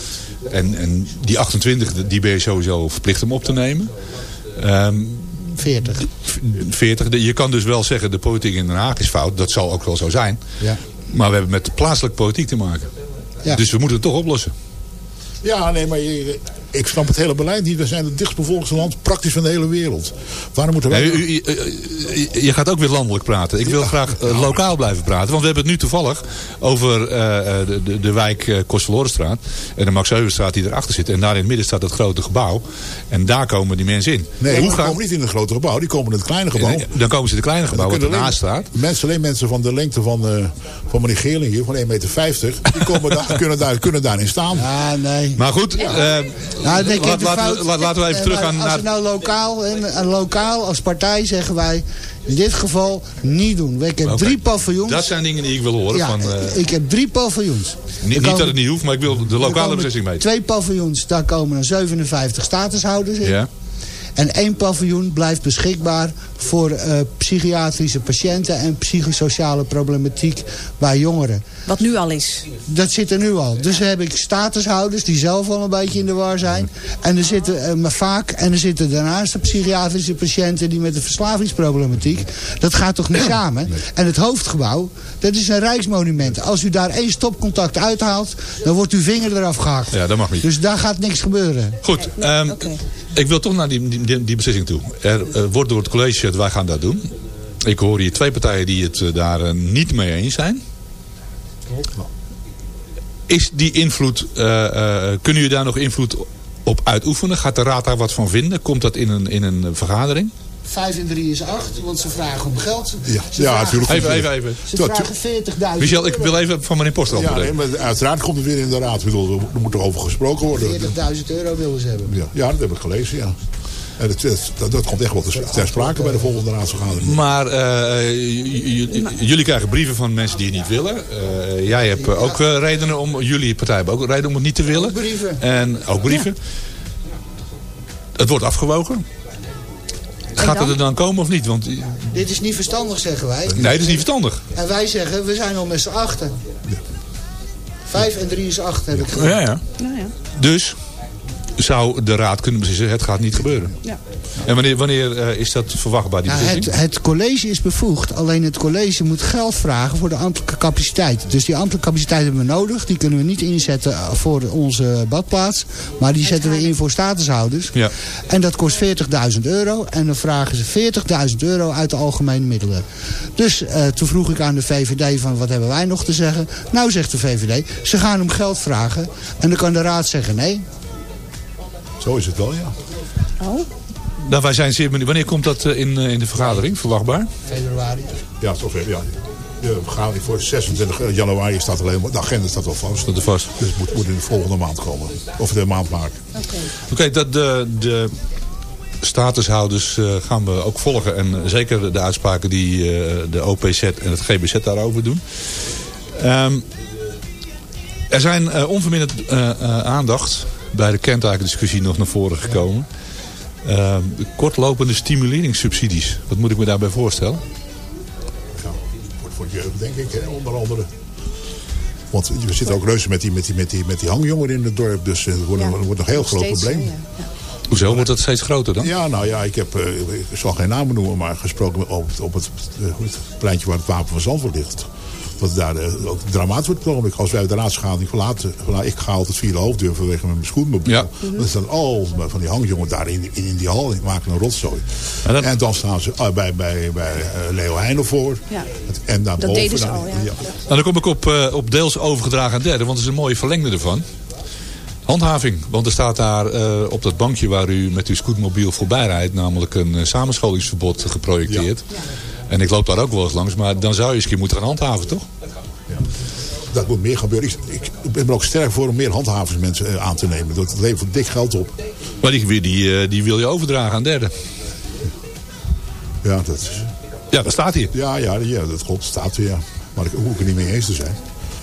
En, en die 28, die ben je sowieso verplicht om op te nemen. Ehm 40. 40. De- Je kan dus wel zeggen, de politiek in Den Haag is fout. Dat zal ook wel zo zijn. Ja. Maar we hebben met plaatselijke politiek te maken. Ja. Dus we moeten het toch oplossen. Ja, nee, maar je- ik snap het hele beleid niet. We zijn het dichtstbevolkte land praktisch van de hele wereld. Waarom moeten wij... Nee, u- u- u- u- je gaat ook weer landelijk praten. Ik wil graag eh, lokaal blijven praten. Want we hebben het nu toevallig over eh, eh, de, de, de wijk uh, Kostverlorenstraat. En de Max Heuvelstraat die erachter zit. En daar in het midden staat dat grote gebouw. En daar komen die mensen in. Nee, Hoe die gaan- komen niet in het grote gebouw. Die komen in het kleine gebouw. Dan komen ze in het kleine gebouw wat ernaast alleen- staat. Mensen, alleen mensen van de lengte van, eh, van meneer Geerling hier, van 1,50 meter, die komen daar, [LAUGHS] kunnen, daar, kunnen daarin staan. Ja, nee. Maar goed, eh, Nou, ik denk laat- laten, fout- we, laten we even Eh, teruggaan maar Als naar... het nou lokaal, en, en lokaal als partij zeggen wij, in dit geval niet doen. Ik heb drie paviljoens. Dat zijn dingen die ik wil horen. ja, van, eh, ik heb drie paviljoens. niet, dat het niet hoeft, maar ik wil de lokale beslissing mee. Twee paviljoens, daar komen er 57 statushouders in. Ja. En één paviljoen blijft beschikbaar voor eh, psychiatrische patiënten en psychosociale problematiek bij jongeren. Wat nu al is. Dat zit er nu al. Dus heb ik statushouders die zelf al een beetje in de war zijn. En er zitten eh, maar vaak, en er zitten daarnaast de psychiatrische patiënten die met de verslavingsproblematiek. Dat gaat toch niet samen? En het hoofdgebouw, dat is een rijksmonument. Als u daar één stopcontact uithaalt, dan wordt uw vinger eraf gehakt. Ja, dat mag niet. Dus daar gaat niks gebeuren. Goed, ehm, ik wil toch naar die, die, die beslissing toe. Er eh, wordt door het college gezegd, wij gaan dat doen. Ik hoor hier twee partijen die het eh, daar eh, niet mee eens zijn. Is die invloed, eh, eh, kunnen jullie daar nog invloed op uitoefenen? Gaat de raad daar wat van vinden? Komt dat in een, in een vergadering? 5 en 3 is 8, want ze vragen om geld. Ja, Ze ja vragen- natuurlijk. Even, even, even. Ze vragen 40.000 Michel, ik wil even van meneer Poster Ja, nee, maar uiteraard komt het weer in de raad. Ik bedoel, er moet er over gesproken worden. 40.000 euro willen ze hebben. Ja, ja, dat heb ik gelezen, ja. En dat, dat, dat komt echt wel ter, ter sprake bij de volgende raadsvergadering. Maar eh, jullie krijgen brieven van mensen die het niet willen. Eh, jij hebt eh, ook redenen om, jullie partij hebben ook redenen om het niet te willen. brieven. En ook brieven. Het wordt afgewogen. Gaat het er dan komen of niet? Want Dit is niet verstandig, zeggen wij. nee, dat is niet verstandig. En wij zeggen, we zijn al met z'n achten. Vijf en drie is acht, heb ik gezegd. Ja, ja. Nou ja. Dus zou de raad kunnen beslissen, het gaat niet gebeuren. Ja. En wanneer, wanneer eh, is dat verwachtbaar, die Ja, het, het college is bevoegd. Alleen het college moet geld vragen voor de ambtelijke capaciteit. Dus die ambtelijke capaciteit hebben we nodig. Die kunnen we niet inzetten eh, voor onze badplaats. Maar die zetten we in voor statushouders. Ja. En dat kost 40.000 euro. En dan vragen ze 40.000 euro uit de algemene middelen. Dus eh, toen vroeg ik aan de VVD van wat hebben wij nog te zeggen. Nou zegt de VVD, ze gaan om geld vragen. En dan kan de raad zeggen nee. Zo is het wel, ja. Oh. Nou, wij zijn zeer benieuwd. Wanneer komt dat eh, in, eh, in de vergadering, verwachtbaar? Februari. Ja, zover, ja. De vergadering voor 26 januari staat alleen maar, de agenda staat al vast. Dat is vast. Dus het moet, moet in de volgende maand komen. Of de maand maken. Oké, dat de, de statushouders eh, gaan we ook volgen. En zeker de uitspraken die eh, de OPZ en het GBZ daarover doen. Ehm, er zijn eh, onverminderd eh, eh, aandacht bij de kentakendiscussie nog naar voren gekomen. Ehm, kortlopende stimuleringssubsidies. Wat moet ik me daarbij voorstellen? Ja, voor, voor jeugd denk ik, hè, onder andere. Want we zitten ook reuze met die, met die, met die, met die hangjongeren in het dorp. Dus eh, het wordt, het wordt een heel groot probleem. ja, ja. Hoezo wordt dat steeds groter dan? Ja, nou ja, ik heb, eh, ik zal geen namen noemen, maar gesproken op, op het, eh, het pleintje waar het wapen van Zandvoort ligt. Dat daar eh, ook dramatisch wordt genomen. Als wij uit de raadsvergadering verlaten, verlaten, ik ga altijd via de hoofddeur vanwege met mijn schoenmobiel. Ja. Dan staan al van die hangjongen daar in, in, in die hal en maken een rotzooi. Ja, dat- En dan staan ze eh, bij, bij, bij eh, Leo Heijnen voor. Ja. En Dat daarboven, deden ze dan- al, ja. Nou, dan kom ik op, eh, op deels overgedragen aan derde, want het is een mooie verlengde ervan. Handhaving, want er staat daar eh, op dat bankje waar u met uw scootmobiel voorbij rijdt, namelijk een samenscholingsverbod geprojecteerd. En ik loop daar ook wel eens langs, maar dan zou je eens keer moeten gaan handhaven, toch? Dat moet meer gebeuren. Ik, ik, ik ben er ook sterk voor om meer handhavingsmensen eh, aan te nemen. Dat levert dik geld op. Maar die, die, eh, die wil je overdragen aan derde. Ja, dat, is- Ja, dat staat hier. ja, ja, ja, dat klopt. Staat er, ja. Maar ik hoef ik er niet mee eens te zijn.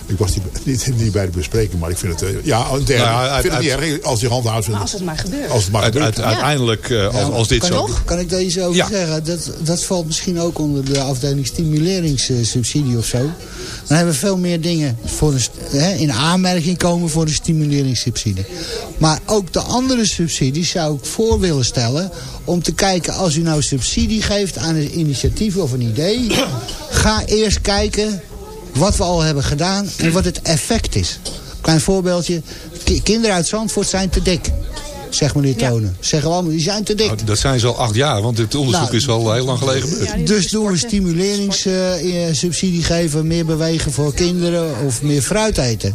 Ik was niet, niet, niet bij de bespreking, maar ik vind het... eh, ja, derde. Nou vind het uit- niet erg als die Maar als het maar gebeurt. Als het maar gebeurt. uit- Uiteindelijk, eh, als, als dit kan, zo... ik- kan ik daar iets over Ja. zeggen? Dat, dat valt misschien ook onder de afdeling stimuleringssubsidie of zo. Dan hebben we veel meer dingen voor een, hè, in aanmerking komen voor een stimuleringssubsidie. Maar ook de andere subsidies zou ik voor willen stellen... om te kijken, als u nou subsidie geeft aan een initiatief of een idee... ga eerst kijken wat we al hebben gedaan en wat het effect is. Klein voorbeeldje. Ki- kinderen uit Zandvoort zijn te dik. Zeg meneer Tonen. Zeggen we allemaal, die zijn te dik. Nou, dat zijn ze al acht jaar, want dit onderzoek Nou, is al heel lang geleden gebeurd. Dus doen we stimuleringssubsidie geven, meer bewegen voor kinderen of meer fruit eten.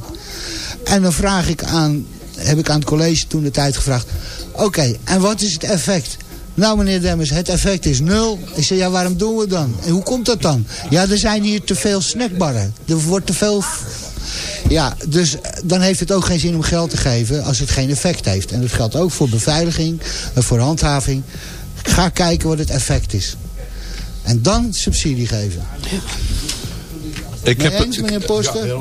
En dan vraag ik aan, heb ik aan het college toen de tijd gevraagd. Oké, en wat is het effect? Nou meneer Demmers, het effect is nul. Ik zei, ja waarom doen we het dan? En hoe komt dat dan? Ja, er zijn hier te veel snackbarren. Er wordt te veel... Ja, dus dan heeft het ook geen zin om geld te geven als het geen effect heeft. En dat geldt ook voor beveiliging, en voor handhaving. Ga kijken wat het effect is. En dan subsidie geven. Ik heb eens, meneer Poster? Ja.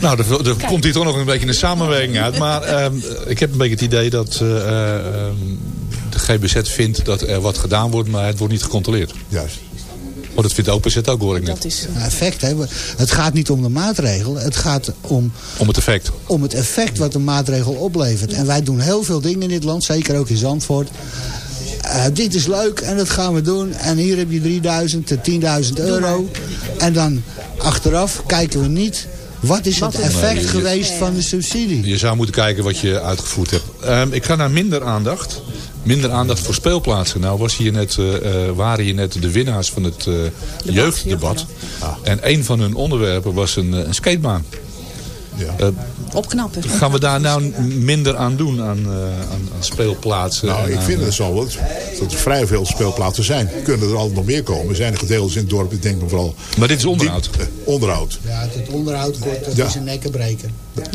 Nou, er, er komt hier toch nog een beetje een samenwerking uit. Maar ehm, ik heb een beetje het idee dat eh, ehm, de GBZ vindt dat er wat gedaan wordt, maar het wordt niet gecontroleerd. Juist. Want dat vindt OPZ ook, hoor ik net. Nou, effect, hè. Het gaat niet om de maatregel. Het gaat om, Om het effect. om het effect wat de maatregel oplevert. En wij doen heel veel dingen in dit land. Zeker ook in Zandvoort. Eh, dit is leuk en dat gaan we doen. En hier heb je 3000, eh, 10.000 euro. En dan achteraf kijken we niet... Wat is het effect Nee, je- geweest van de subsidie? Je zou moeten kijken wat je uitgevoerd hebt. Ehm, ik ga naar minder aandacht. Minder aandacht voor speelplaatsen. Nou was hier net, eh, eh, waren hier net de winnaars van het eh, jeugddebat. En een van hun onderwerpen was een, een skatebaan. Eh, Opknappen. gaan we daar nou minder aan doen aan, eh, aan, aan speelplaatsen? Nou, ik aan, vind eh, het zo dat dat er vrij veel speelplaatsen zijn. Kunnen er altijd nog meer komen. Er zijn er gedeeltes in het dorp, ik denk nog vooral... Maar dit is onderhoud? onderhoud. Ja, het onderhoud kort, dat Ja. is een nekken breken.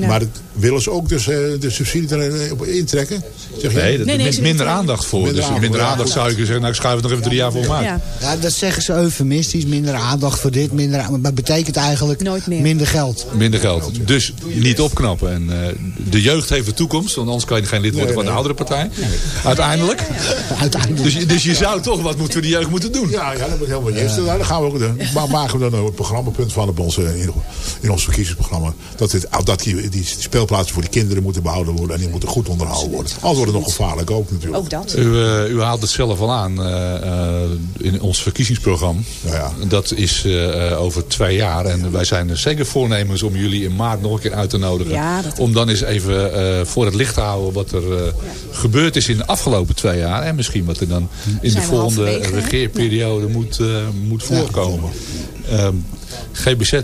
Maar het, willen ze ook dus eh, de subsidie erin intrekken? Zeg je? Nee, dat- Nee, minder aandacht voor. Minder dus aandacht, minder ja. aandacht zou ik zeggen, nou ik schuif het nog even drie jaar voor maak. Ja. Ja, dat zeggen ze eufemistisch. Minder aandacht voor dit, minder Maar dat betekent eigenlijk Nooit meer. minder geld. Minder geld. Dus niet opknappen. En eh, de jeugd heeft de toekomst. Want anders kan je geen lid worden van de oudere partij. Uiteindelijk. [LAUGHS] Uiteindelijk. Dus, je- dus je zou toch wat moeten de jeugd moeten doen. Ja, ja, dat moet helemaal niet. Nou, dan gaan we ook, dan ma- maken we dan een programmapunt van op onze, in, in ons verkiezingsprogramma. Dat, dit, dat die, die speelplaatsen voor de kinderen moeten behouden worden. En die moeten goed onderhouden worden. Anders wordt het nog gevaarlijk ook natuurlijk. Ook dat. U, eh, u haalt het zelf al aan eh, eh, in ons verkiezingsprogramma. Ja, ja. Dat is over twee jaar. En wij zijn er zeker voornemens om jullie in maart nog een keer uit te nodigen. Ja, om dan eens even eh, voor het licht te houden wat er eh, gebeurd is in de afgelopen twee jaar. En misschien wat er dan in de Zijn volgende regeerperiode moet, eh, moet voorkomen. Ehm, GBZ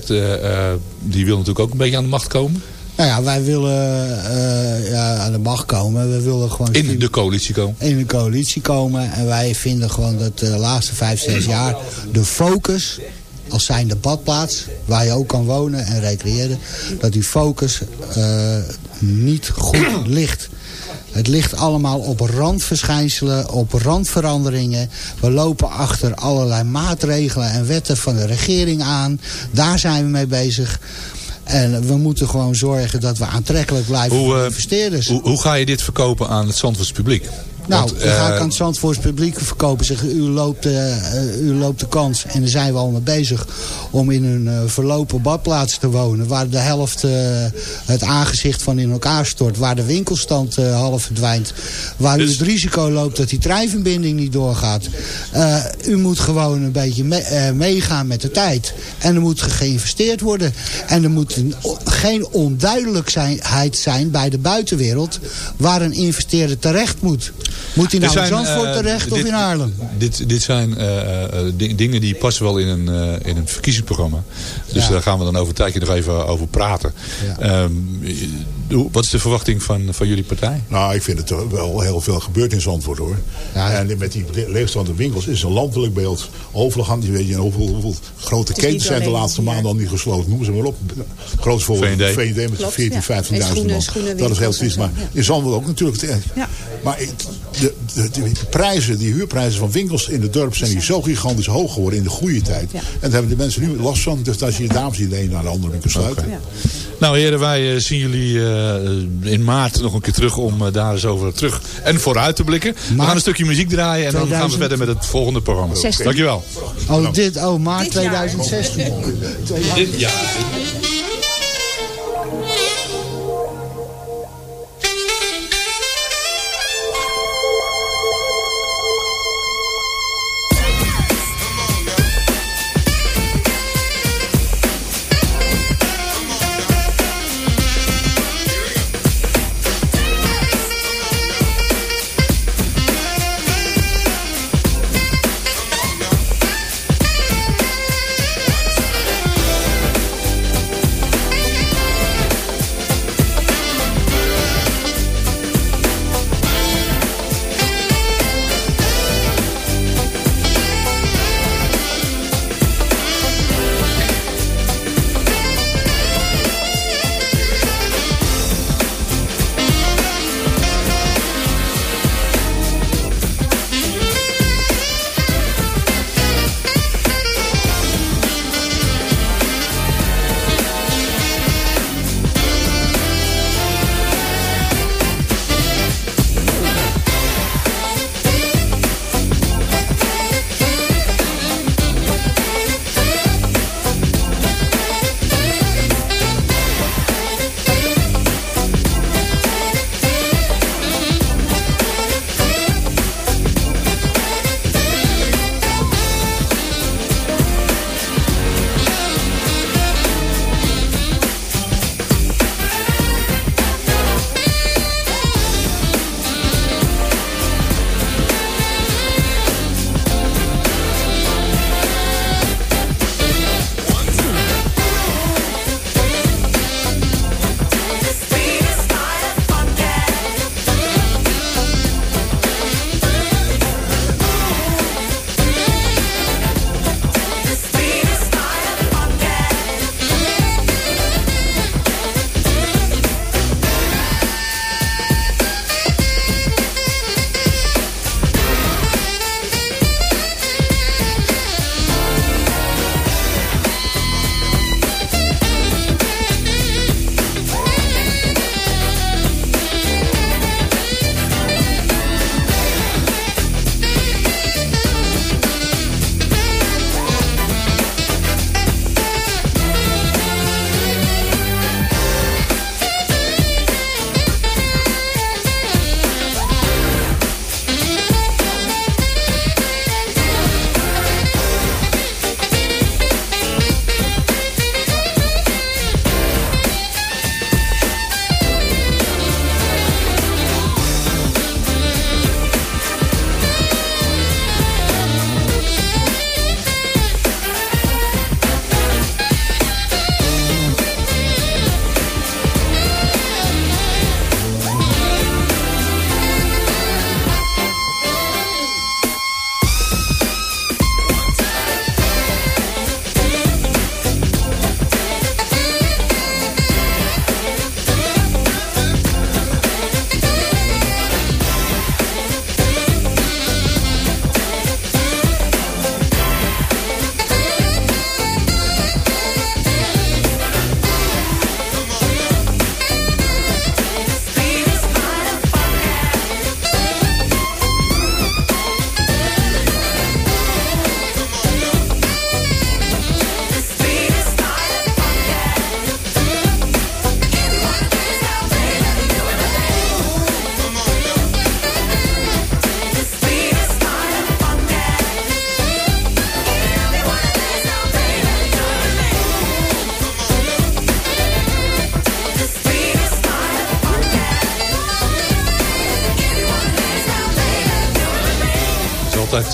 die wil natuurlijk ook een beetje aan de macht komen. Nou ja, wij willen eh, ja, aan de macht komen. We willen gewoon In de coalitie komen. in de coalitie komen. En wij vinden gewoon dat de laatste vijf, zes jaar de focus als zijn de badplaats, waar je ook kan wonen en recreëren, dat die focus eh, niet goed [CLEARS THROAT] ligt. Het ligt allemaal op randverschijnselen, op randveranderingen. We lopen achter allerlei maatregelen en wetten van de regering aan. Daar zijn we mee bezig. En we moeten gewoon zorgen dat we aantrekkelijk blijven Hoe, voor eh, investeerders. Hoe, hoe ga je dit verkopen aan het Zandvoorts publiek? Nou, Want, dan ga ik eh, aan het Zandvoorts publiek verkopen. Zeggen, u, loopt, eh, eh, u loopt de kans, en daar zijn we al mee bezig... om in een verlopen badplaats te wonen... waar de helft het aangezicht van in elkaar stort... waar de winkelstand half verdwijnt... waar u Dus- het risico loopt dat die treinverbinding niet doorgaat. U moet gewoon een beetje me- meegaan met de tijd. En er moet ge- geïnvesteerd worden. En er moet een- geen onduidelijkheid zijn bij de buitenwereld... waar een investeerder terecht moet. Moet hij Er nou in Zandvoort eh, terecht of in Haarlem? Dit, dit zijn eh, eh, di- dingen die passen wel in een, eh, in een verkiezingsprogramma. Dus Ja. daar gaan we dan over een tijdje nog even over praten. Ehm, wat is de verwachting van, van jullie partij? Nou, ik vind het er wel heel veel gebeurd in Zandvoort hoor. En met die le- leegstaande winkels is een landelijk beeld. Overal gaan die, weet je, hoeveel, hoeveel grote ketens zijn de laatste ja. maanden al niet gesloten. Noem ze maar op. Groot voorbeeld, VND. Met Klopt, 14, ja. 15.000 En schoenen- man. Dat is heel triest. Maar ja. in Zandvoort ook natuurlijk. Ja. Maar de, de, de prijzen, die huurprijzen van winkels in het dorp zijn die zo gigantisch hoog geworden in de goede tijd. En daar hebben de mensen nu last van. Dus als je dames die de een naar de andere winkel sluiten. Nou heren, wij eh, zien jullie eh, in maart nog een keer terug om eh, daar eens over terug en vooruit te blikken. We gaan een stukje muziek draaien en dan gaan we 2000. verder met het volgende programma. 16. Dankjewel. Oh, dit, oh maart 2016. Dit jaar.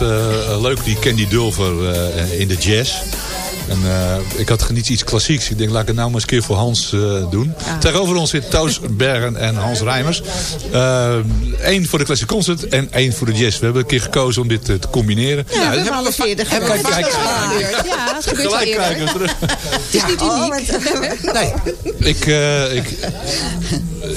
Altijd eh, leuk, die Candy Dulver eh, in de jazz. En eh, ik had niet iets klassieks. Ik denk, laat ik het nou maar eens een keer voor Hans eh, doen. Tegenover ons zit Toos Bergen en Hans Rijmers. Eén voor de Classic Concert en één voor de jazz. We hebben een keer gekozen om dit te combineren. Ja, we hebben alle de Kijk, kijk, kijk. Ja, het gebeurt Gelijk eerder. kijken. [LAUGHS] Het is niet uniek. [LAUGHS] Nee. Ik, eh, ik,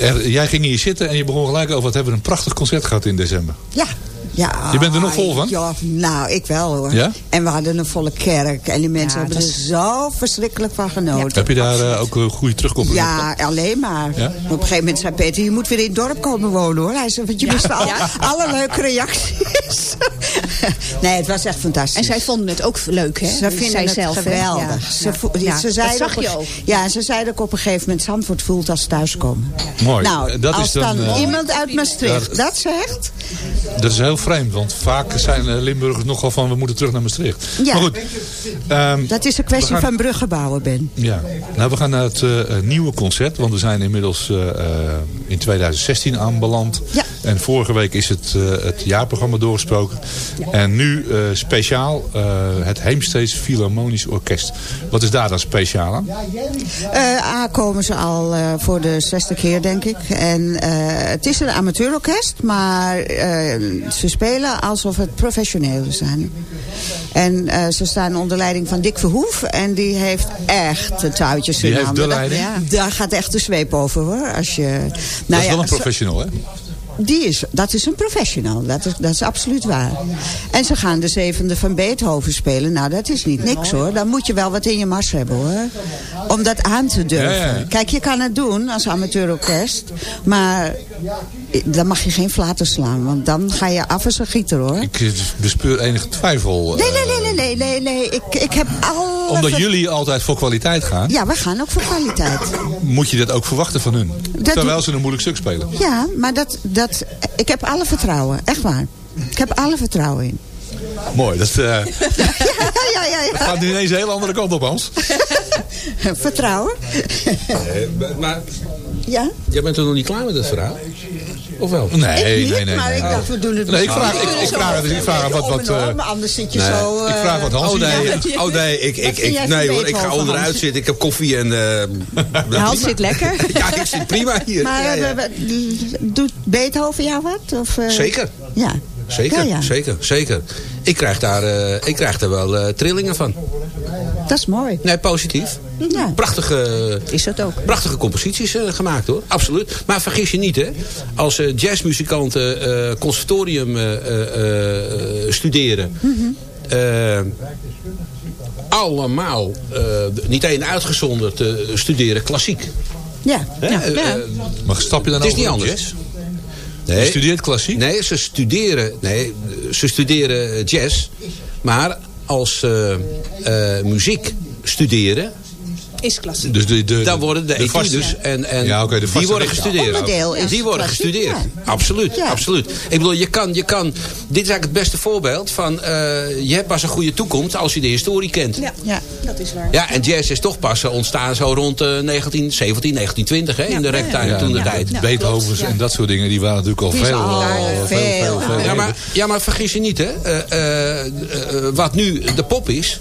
er- jij ging hier zitten en je begon gelijk over... wat hebben we een prachtig concert gehad in december. Ja. Ja. Je bent er nog vol van? Ja, nou, ik wel hoor. Ja? En we hadden een volle kerk. En die mensen Ja, hebben er dat is- zo verschrikkelijk van genoten. Heb je daar eh, ook een goede terugkoppeling op Ja, alleen maar. Ja? Op een gegeven moment zei Peter, je moet weer in het dorp komen wonen hoor. Hij zei, want je mist al, Ja? alle leuke reacties. [LAUGHS] nee, het was echt fantastisch. En zij vonden het ook leuk, hè? Ze vinden zij het zelf, geweldig. Ja. Ze, ze dat zeiden zag op, je een- ook. Ja, ze zeiden ook op een gegeven moment... Zandvoort voelt als thuiskomen. Mooi. Nou, Dat is dan, dan, eh, iemand uit Maastricht Ja. dat zegt... Dat is heel vreemd, want vaak zijn eh, Limburgers nogal van... we moeten terug naar Maastricht. Ja. Maar goed. ehm, Dat is een kwestie gaan- van bruggen bouwen, Ben. Ja, nou we gaan naar het eh, eh, nieuwe concert, want we zijn inmiddels in 2016 aanbeland. Ja. En vorige week is het, eh, het jaarprogramma doorgesproken. En nu eh, speciaal eh, het Heemsteeds Philharmonisch Orkest. Wat is daar dan speciaal aan? A komen ze al voor de zesde keer, denk ik. En het is een amateurorkest, maar ze spelen alsof het professionelen zijn. En ze staan onder leiding van Dick Verhoef. En die heeft echt de touwtjes Die in heeft handen. de leiding? Daar, daar gaat echt de zweep over, hoor. Als je, nou dat is ja, wel een professional, hè? Die is, dat is een professional. Dat is, dat is absoluut waar. En ze gaan de zevende van Beethoven spelen. Nou, dat is niet niks hoor. Dan moet je wel wat in je mars hebben hoor. Om dat aan te durven. Ja, ja. Kijk, je kan het doen als amateurorkest. Maar dan mag je geen flaten slaan. Want dan ga je af als een gieter hoor. Ik eh, bespeur enige twijfel. eh, Nee, nee, nee, nee, nee, nee, nee. Ik, ik heb alle... Omdat ver- jullie altijd voor kwaliteit gaan, Ja, we gaan ook voor kwaliteit. moet je dat ook verwachten van hun. Dat Terwijl ze een moeilijk stuk spelen. Ja, maar dat, dat, ik heb alle vertrouwen. Echt waar. Ik heb alle vertrouwen in. Mooi, dat, eh, [LAUGHS] Ja, ja, ja. dat ja. gaat nu ineens een hele andere kant op, Hans. Vertrouwen? maar Ja? jij bent er nog niet klaar met het verhaal? Of wel? Nee, ik niet, nee, nee. maar nee. ik dacht, we doen het Nee, ik vraag, ik, ik vraag, ik vraag wat... wat eh, anders zit je nee, zo... ik eh, vraag wat Hans Oh nee, oh nee, ik, ik, ik, nee hoor, ik ga onderuit zitten. Ik heb koffie en... eh [LAUGHS] Hans zit lekker. [LAUGHS] Ja, ik zit prima hier. Maar Ja, ja. eh, we- doet Beethoven jou wat? Of, eh? Zeker. Ja. Zeker, Ja, ja. zeker, zeker. Ik krijg daar, eh, ik krijg daar wel eh, trillingen van. Dat is mooi. Nee, positief. Ja. Prachtige, Is dat ook? prachtige composities eh, gemaakt hoor. Absoluut. Maar vergis je niet hè. Als eh, jazzmuzikanten eh, conservatorium eh, eh, eh, studeren. eh, allemaal, eh, niet één uitgezonderd, studeren klassiek. Ja. Ja. Ja. Maar stap je dan het is over niet anders. jazz? Nee. Je studeert klassiek? Nee, ze studeren, nee, ze studeren jazz. Maar als eh, muziek studeren, Is klassiek. Dus de, de, dan worden de, de etudes en, en Ja, oké, de die worden gestudeerd. Onderdeel is die worden klassiek, gestudeerd. ja. Absoluut, Ja. absoluut. Ik bedoel, je kan, je kan, dit is eigenlijk het beste voorbeeld van, eh, je hebt pas een goede toekomst als je de historie kent. Ja, Ja. dat is waar. Ja, en jazz is toch pas eh, ontstaan zo rond eh 1917, 1920, hè, in de ragtime Ja, toen de ja. tijd. Ja. Beethovens ja. en dat soort dingen, die waren natuurlijk al veel, al al veel, veel, veel, veel, Ja, maar, ja, maar vergis je niet, hè. Eh, eh, eh, wat nu de pop is...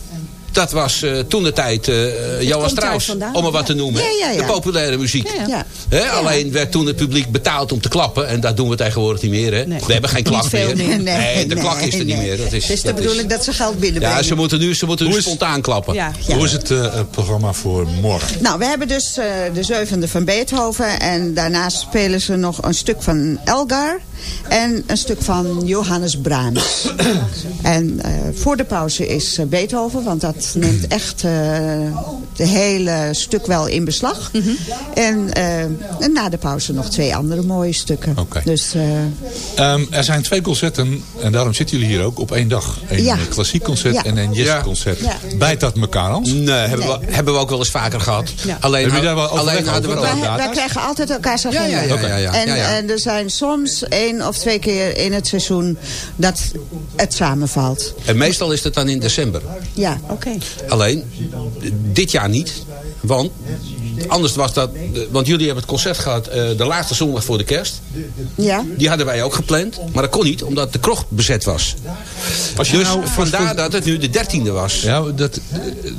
Dat was eh, toen de tijd eh Johan Strauss, om er wat te noemen. Ja, ja, ja. De populaire muziek. Ja, Ja. Hè, Alleen werd toen het publiek betaald om te klappen. En dat doen we tegenwoordig niet meer. Hè? Nee. We hebben geen klak Niet veel meer. meer. Nee, de klak is er niet nee. meer. Dat is, Het is de dat bedoeling dat ze geld binnenbrengen. Ja, ze moeten nu, ze moeten nu Hoe is- spontaan klappen. Ja. Ja. Hoe is het eh, het programma voor morgen? Nou, we hebben dus eh, de zevende van Beethoven. En daarnaast spelen ze nog een stuk van Elgar. En een stuk van Johannes Brahms. [COUGHS] en eh, voor de pauze is Beethoven. Want dat neemt echt eh het hele stuk wel in beslag. en, eh, en na de pauze nog twee andere mooie stukken. Oké. Dus eh, Ehm, er zijn twee concerten, en daarom zitten jullie hier ook, op één dag. Een Ja. klassiek concert Ja. en een jazzconcert. Ja. Bijt dat elkaar, Hans? Nee, hebben, We, hebben we ook wel eens vaker gehad. Alleen, Heb je daar wel overleg alleen hadden we wij, krijgen altijd elkaars Ja, agenda. ja, ja, ja, ja, En, ja, ja. en er zijn soms één of twee keer in het seizoen dat het samenvalt. En meestal is het dan in december. Ja. Oké. Alleen, dit jaar niet. Want anders was dat... Want jullie hebben het concert gehad eh, de laatste zondag voor de kerst. Ja. Die hadden wij ook gepland. Maar dat kon niet, omdat de krocht bezet was. Als je dus nou- vandaar dat het nu de dertiende was. Ja, dat,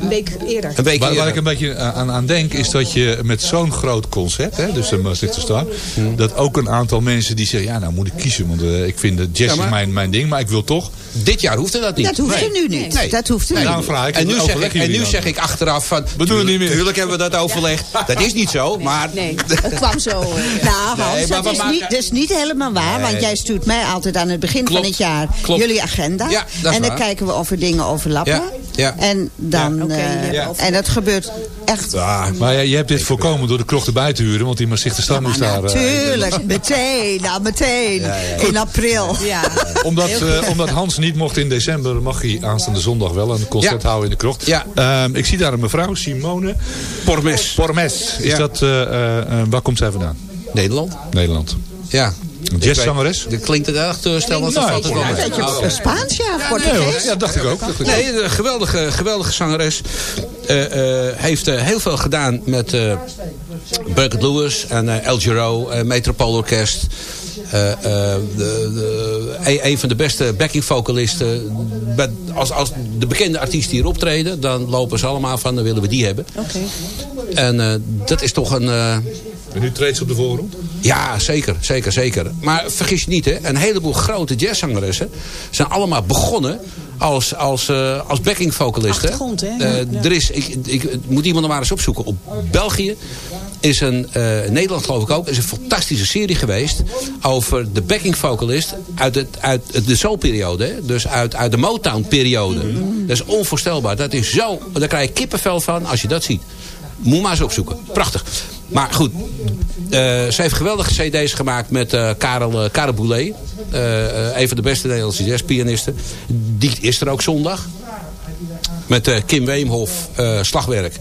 Een week eerder. Een week waar, ik een beetje aan, aan denk is dat je met zo'n groot concert, hè, dus de Maastrichter Star, Hmm. dat ook een aantal mensen die zeggen, ja nou moet ik kiezen, want eh, ik vind de jazz Ja, maar- is mijn, mijn ding, maar ik wil toch. Dit jaar hoefde dat niet. Dat hoeft Nee. er nu niet. Nee. Dat hoeft er Nee. nu Daarom niet. vraag ik, En nu, zeg ik, en nu zeg ik achteraf van... We doen het niet meer. Tuurlijk hebben we dat overlegd. Dat is niet zo, maar... Nee, het kwam zo. eh, Nou Hans, Nee, maar dat, is maken- niet, dat is niet helemaal waar. Nee. Want jij stuurt mij altijd aan het begin Klopt. van het jaar Klopt. jullie agenda. Ja, dat is en dan waar. kijken we of er dingen overlappen. Ja. En dan... Ja. Eh, Ja. En dat gebeurt echt... Maar ja, je hebt dit voorkomen door de krocht erbij te huren, want die Maastrichter Star moest daar... eh, Natuurlijk, [LAUGHS] meteen, nou meteen. In april. Ja. [LAUGHS] omdat, eh, omdat Hans niet mocht in december, mag hij aanstaande zondag wel een concert Ja. houden in de krocht. Ja. Ehm, ik zie daar een mevrouw, Simone Pormes. Pormes. Is Ja. dat, eh, eh, eh, waar komt zij vandaan? Nederland. Nederland. Ja. Een jazzzangeres? Dat klinkt het Nee, valt het wel Ja, mee? een beetje Ah. Spaans, ja, Portugees. ja, dacht ik ook. Dacht ik ook. Nee, een geweldige, geweldige zangeres. Eh, eh, heeft eh, heel veel gedaan met eh Burkett Lewis en eh El Giro, eh Metropool Orkest. Eh, eh, de, de, een, een van de beste backing vocalisten. Als, als de bekende artiesten hier optreden, dan lopen ze allemaal van, dan willen we die hebben. Oké. En eh, dat is toch een... En nu treedt ze op de voorgrond? ja, zeker, zeker, zeker. Maar vergis je niet, hè, een heleboel grote jazzzangeressen zijn allemaal begonnen als, als, eh, als backing vocalisten. Achtergrond, hè? Eh, Ja. Er is, ik, ik, moet iemand nog maar eens opzoeken. Op België is een, eh, Nederland geloof ik ook, is een fantastische serie geweest over de backing vocalist uit, het, uit de soulperiode. hè. Dus uit, uit de Motown-periode. Dat is onvoorstelbaar. Dat is zo, daar krijg je kippenvel van als je dat ziet. Moet maar eens opzoeken. Prachtig. Maar goed, eh, ze heeft geweldige cd's gemaakt met eh, Karel, uh, Karel Boulet. Een van de beste Nederlandse jazzpianisten. Die is er ook zondag. Met Kim Weemhof, slagwerk.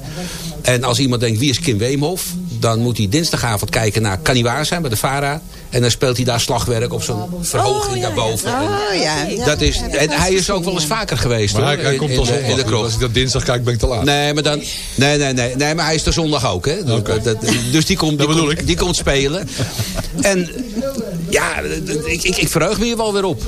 En als iemand denkt, wie is Kim Weemhof? Dan moet hij dinsdagavond kijken naar Kan zijn bij de VARA. En dan speelt hij daar slagwerk op zo'n verhoging daarboven. En Oh ja. dat is, en hij is ook wel eens vaker geweest Maar hoor, hij, hij in- komt in, al zondag. in de dus. Als ik dat dinsdag kijk, ben ik te laat. Nee, maar dan, nee, nee, nee, nee, maar hij is er zondag ook. Hè? Dat- dat- dus die komt, die, bedoel komt, ik. die komt spelen. En ja, ik, ik, ik verheug me hier wel weer op.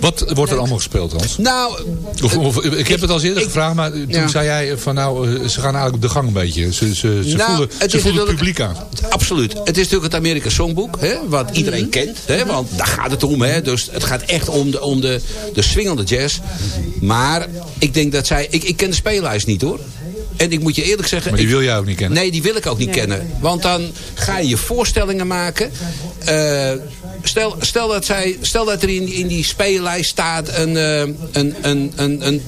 Wat wordt er allemaal gespeeld, Hans? Nou, Of, of, ik heb het al eerder ik- gevraagd, maar toen Ja. zei jij van nou, eh, ze gaan eigenlijk op de gang een beetje. Ze, ze, ze Nou, voelen, het ze is voelen het publiek aan. Absoluut. Het is natuurlijk het Amerika Songboek, hè, wat iedereen kent. Hè, want daar gaat het om. Hè, dus het gaat echt om de, om de, de swingende jazz. Maar ik denk dat zij... Ik, ik ken de speellijst niet hoor. En ik moet je eerlijk zeggen... Maar die ik- wil jij ook niet kennen. Nee, die wil ik ook niet kennen. Want dan ga je je voorstellingen maken. Eh, stel, stel, dat zij, stel dat er in, in die speellijst staat een, eh, een, een, een, een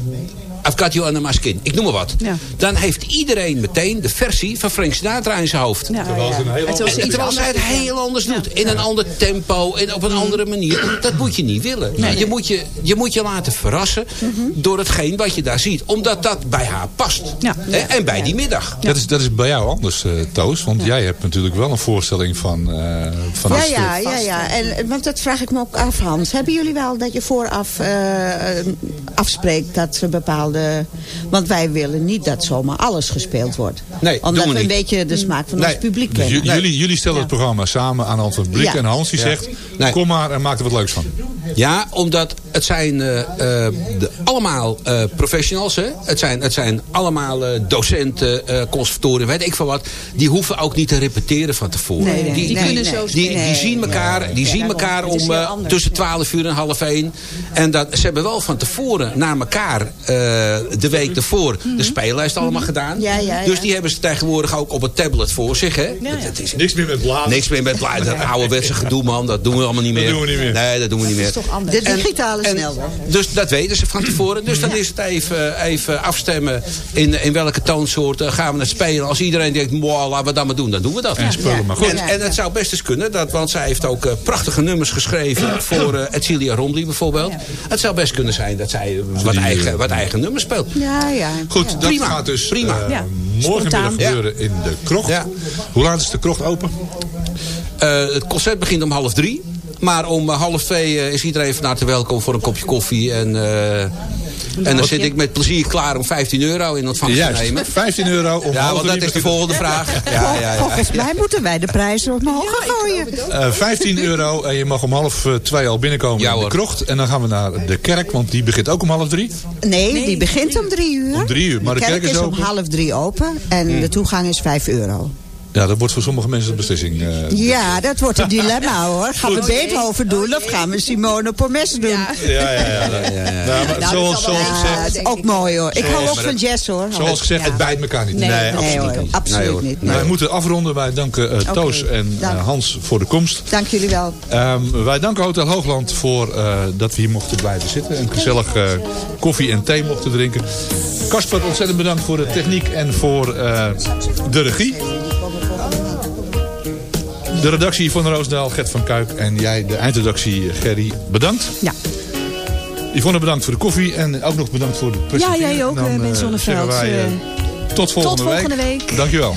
I've got you under my skin. Ik noem maar wat. Ja. Dan heeft iedereen meteen de versie van Frank Sinatra in zijn hoofd. Ja, Terwijl ze een heel En terwijl ze En iets terwijl zij het heel anders doet. In een ander tempo. En op een andere manier. Dat moet je niet willen. Je, moet je, je moet je laten verrassen. Door hetgeen wat je daar ziet. Omdat dat bij haar past. En bij die middag. Dat, is, dat is bij jou anders, eh, Toos. Want jij hebt natuurlijk wel een voorstelling van, eh van Ja, het ja, stuk. ja, ja. En, want dat vraag ik me ook af, Hans. Hebben jullie wel dat je vooraf eh, eh, afspreekt dat ze bepaalde... Want wij willen niet dat zomaar alles gespeeld wordt. Nee, Omdat we we een beetje de smaak van Nee. ons publiek Dus kennen. jullie, jullie stellen het programma samen aan de hand van het publiek. Ja. En Hans die Ja. zegt, Nee. kom maar en maak er wat leuks van. Ja, omdat het zijn eh, eh, de, allemaal eh, professionals. Hè? Het, zijn, het zijn allemaal eh, docenten, eh conservatorium, weet ik veel wat. Die hoeven ook niet te repeteren van tevoren. Nee, nee, die, die die, kunnen die, zo die, spelen. zien elkaar, die zien elkaar om eh, tussen 12 uur en half 1. En dat, ze hebben wel van tevoren naar elkaar eh, de week ervoor de speellijst allemaal gedaan. Mhm. Ja, ja, ja. Dus die hebben ze tegenwoordig ook op het tablet voor zich. Hè? ja. Dat, dat is, Niks meer met blazen. Niks meer met bla- dat [LAUGHS] ouderwetse gedoe, man. Dat doen we allemaal niet meer. doen we niet meer. Nee, dat doen we niet meer. Is toch anders. De digitale En- snelweg. Dus dat weten ze van tevoren. Dus dan is het even, even afstemmen in, in welke toonsoort eh, gaan we het spelen. Als iedereen denkt, wow, laten we dat maar doen, dan doen we dat. En spullen maar goed. En, en het zou best eens kunnen, dat, want zij heeft ook eh, prachtige nummers geschreven voor eh Edcilia Romley bijvoorbeeld. Het zou best kunnen zijn dat zij wat, eigen, wat eigen nummers speelt. Ja, ja. Goed, dat Prima, gaat dus prima. Ja. morgenmiddag gebeuren in de krocht. Ja. Hoe laat is de krocht open? Eh, het concert begint om half drie. Maar om eh, half twee eh, is iedereen van harte welkom voor een kopje koffie. En, eh, En dan zit ik met plezier klaar om 15 euro in ontvangst te Juist, nemen. 15 euro om Ja, want dat is de volgende vraag. Ja, ja, ja. Volgens mij moeten wij de prijzen omhoog gaan gooien. Eh, 15 euro en je mag om half eh, twee al binnenkomen Ja, in de hoor. krocht. En dan gaan we naar de kerk, want die begint ook om half drie. Nee, die begint om drie uur. Om drie uur, maar de kerk is is om half drie open en de toegang is vijf euro. Ja, dat wordt voor sommige mensen een beslissing. eh. Ja, dat wordt een dilemma [LAUGHS] hoor. Gaan we Beethoven doen of gaan we Simone Pommes doen? Ja, Ja, ja, ja. [LAUGHS] Nou, maar zoals, zoals gezegd, dat is ook mooi hoor. Ik hou ook van jazz hoor. zoals gezegd, het bijt elkaar niet. Nee, nee, hoor, absoluut Nee, hoor. niet. Wij moeten afronden. Wij danken eh, Toos en eh. Hans voor de komst. Dank jullie wel. Ehm, wij danken Hotel Hoogland voor eh, dat we hier mochten blijven zitten. En gezellig eh, koffie en thee mochten drinken. Kasper, ontzettend bedankt voor de techniek en voor eh, de regie. De redactie van Roosdaal, Gert van Kuik. En jij, de eindredactie, Gerry, bedankt. Ja. Yvonne, bedankt voor de koffie. En ook nog bedankt voor de presentatie. jij ook, Dan, eh, Ben eh, Zonneveld. zeggen wij, eh, tot volgende, tot volgende week. Dankjewel.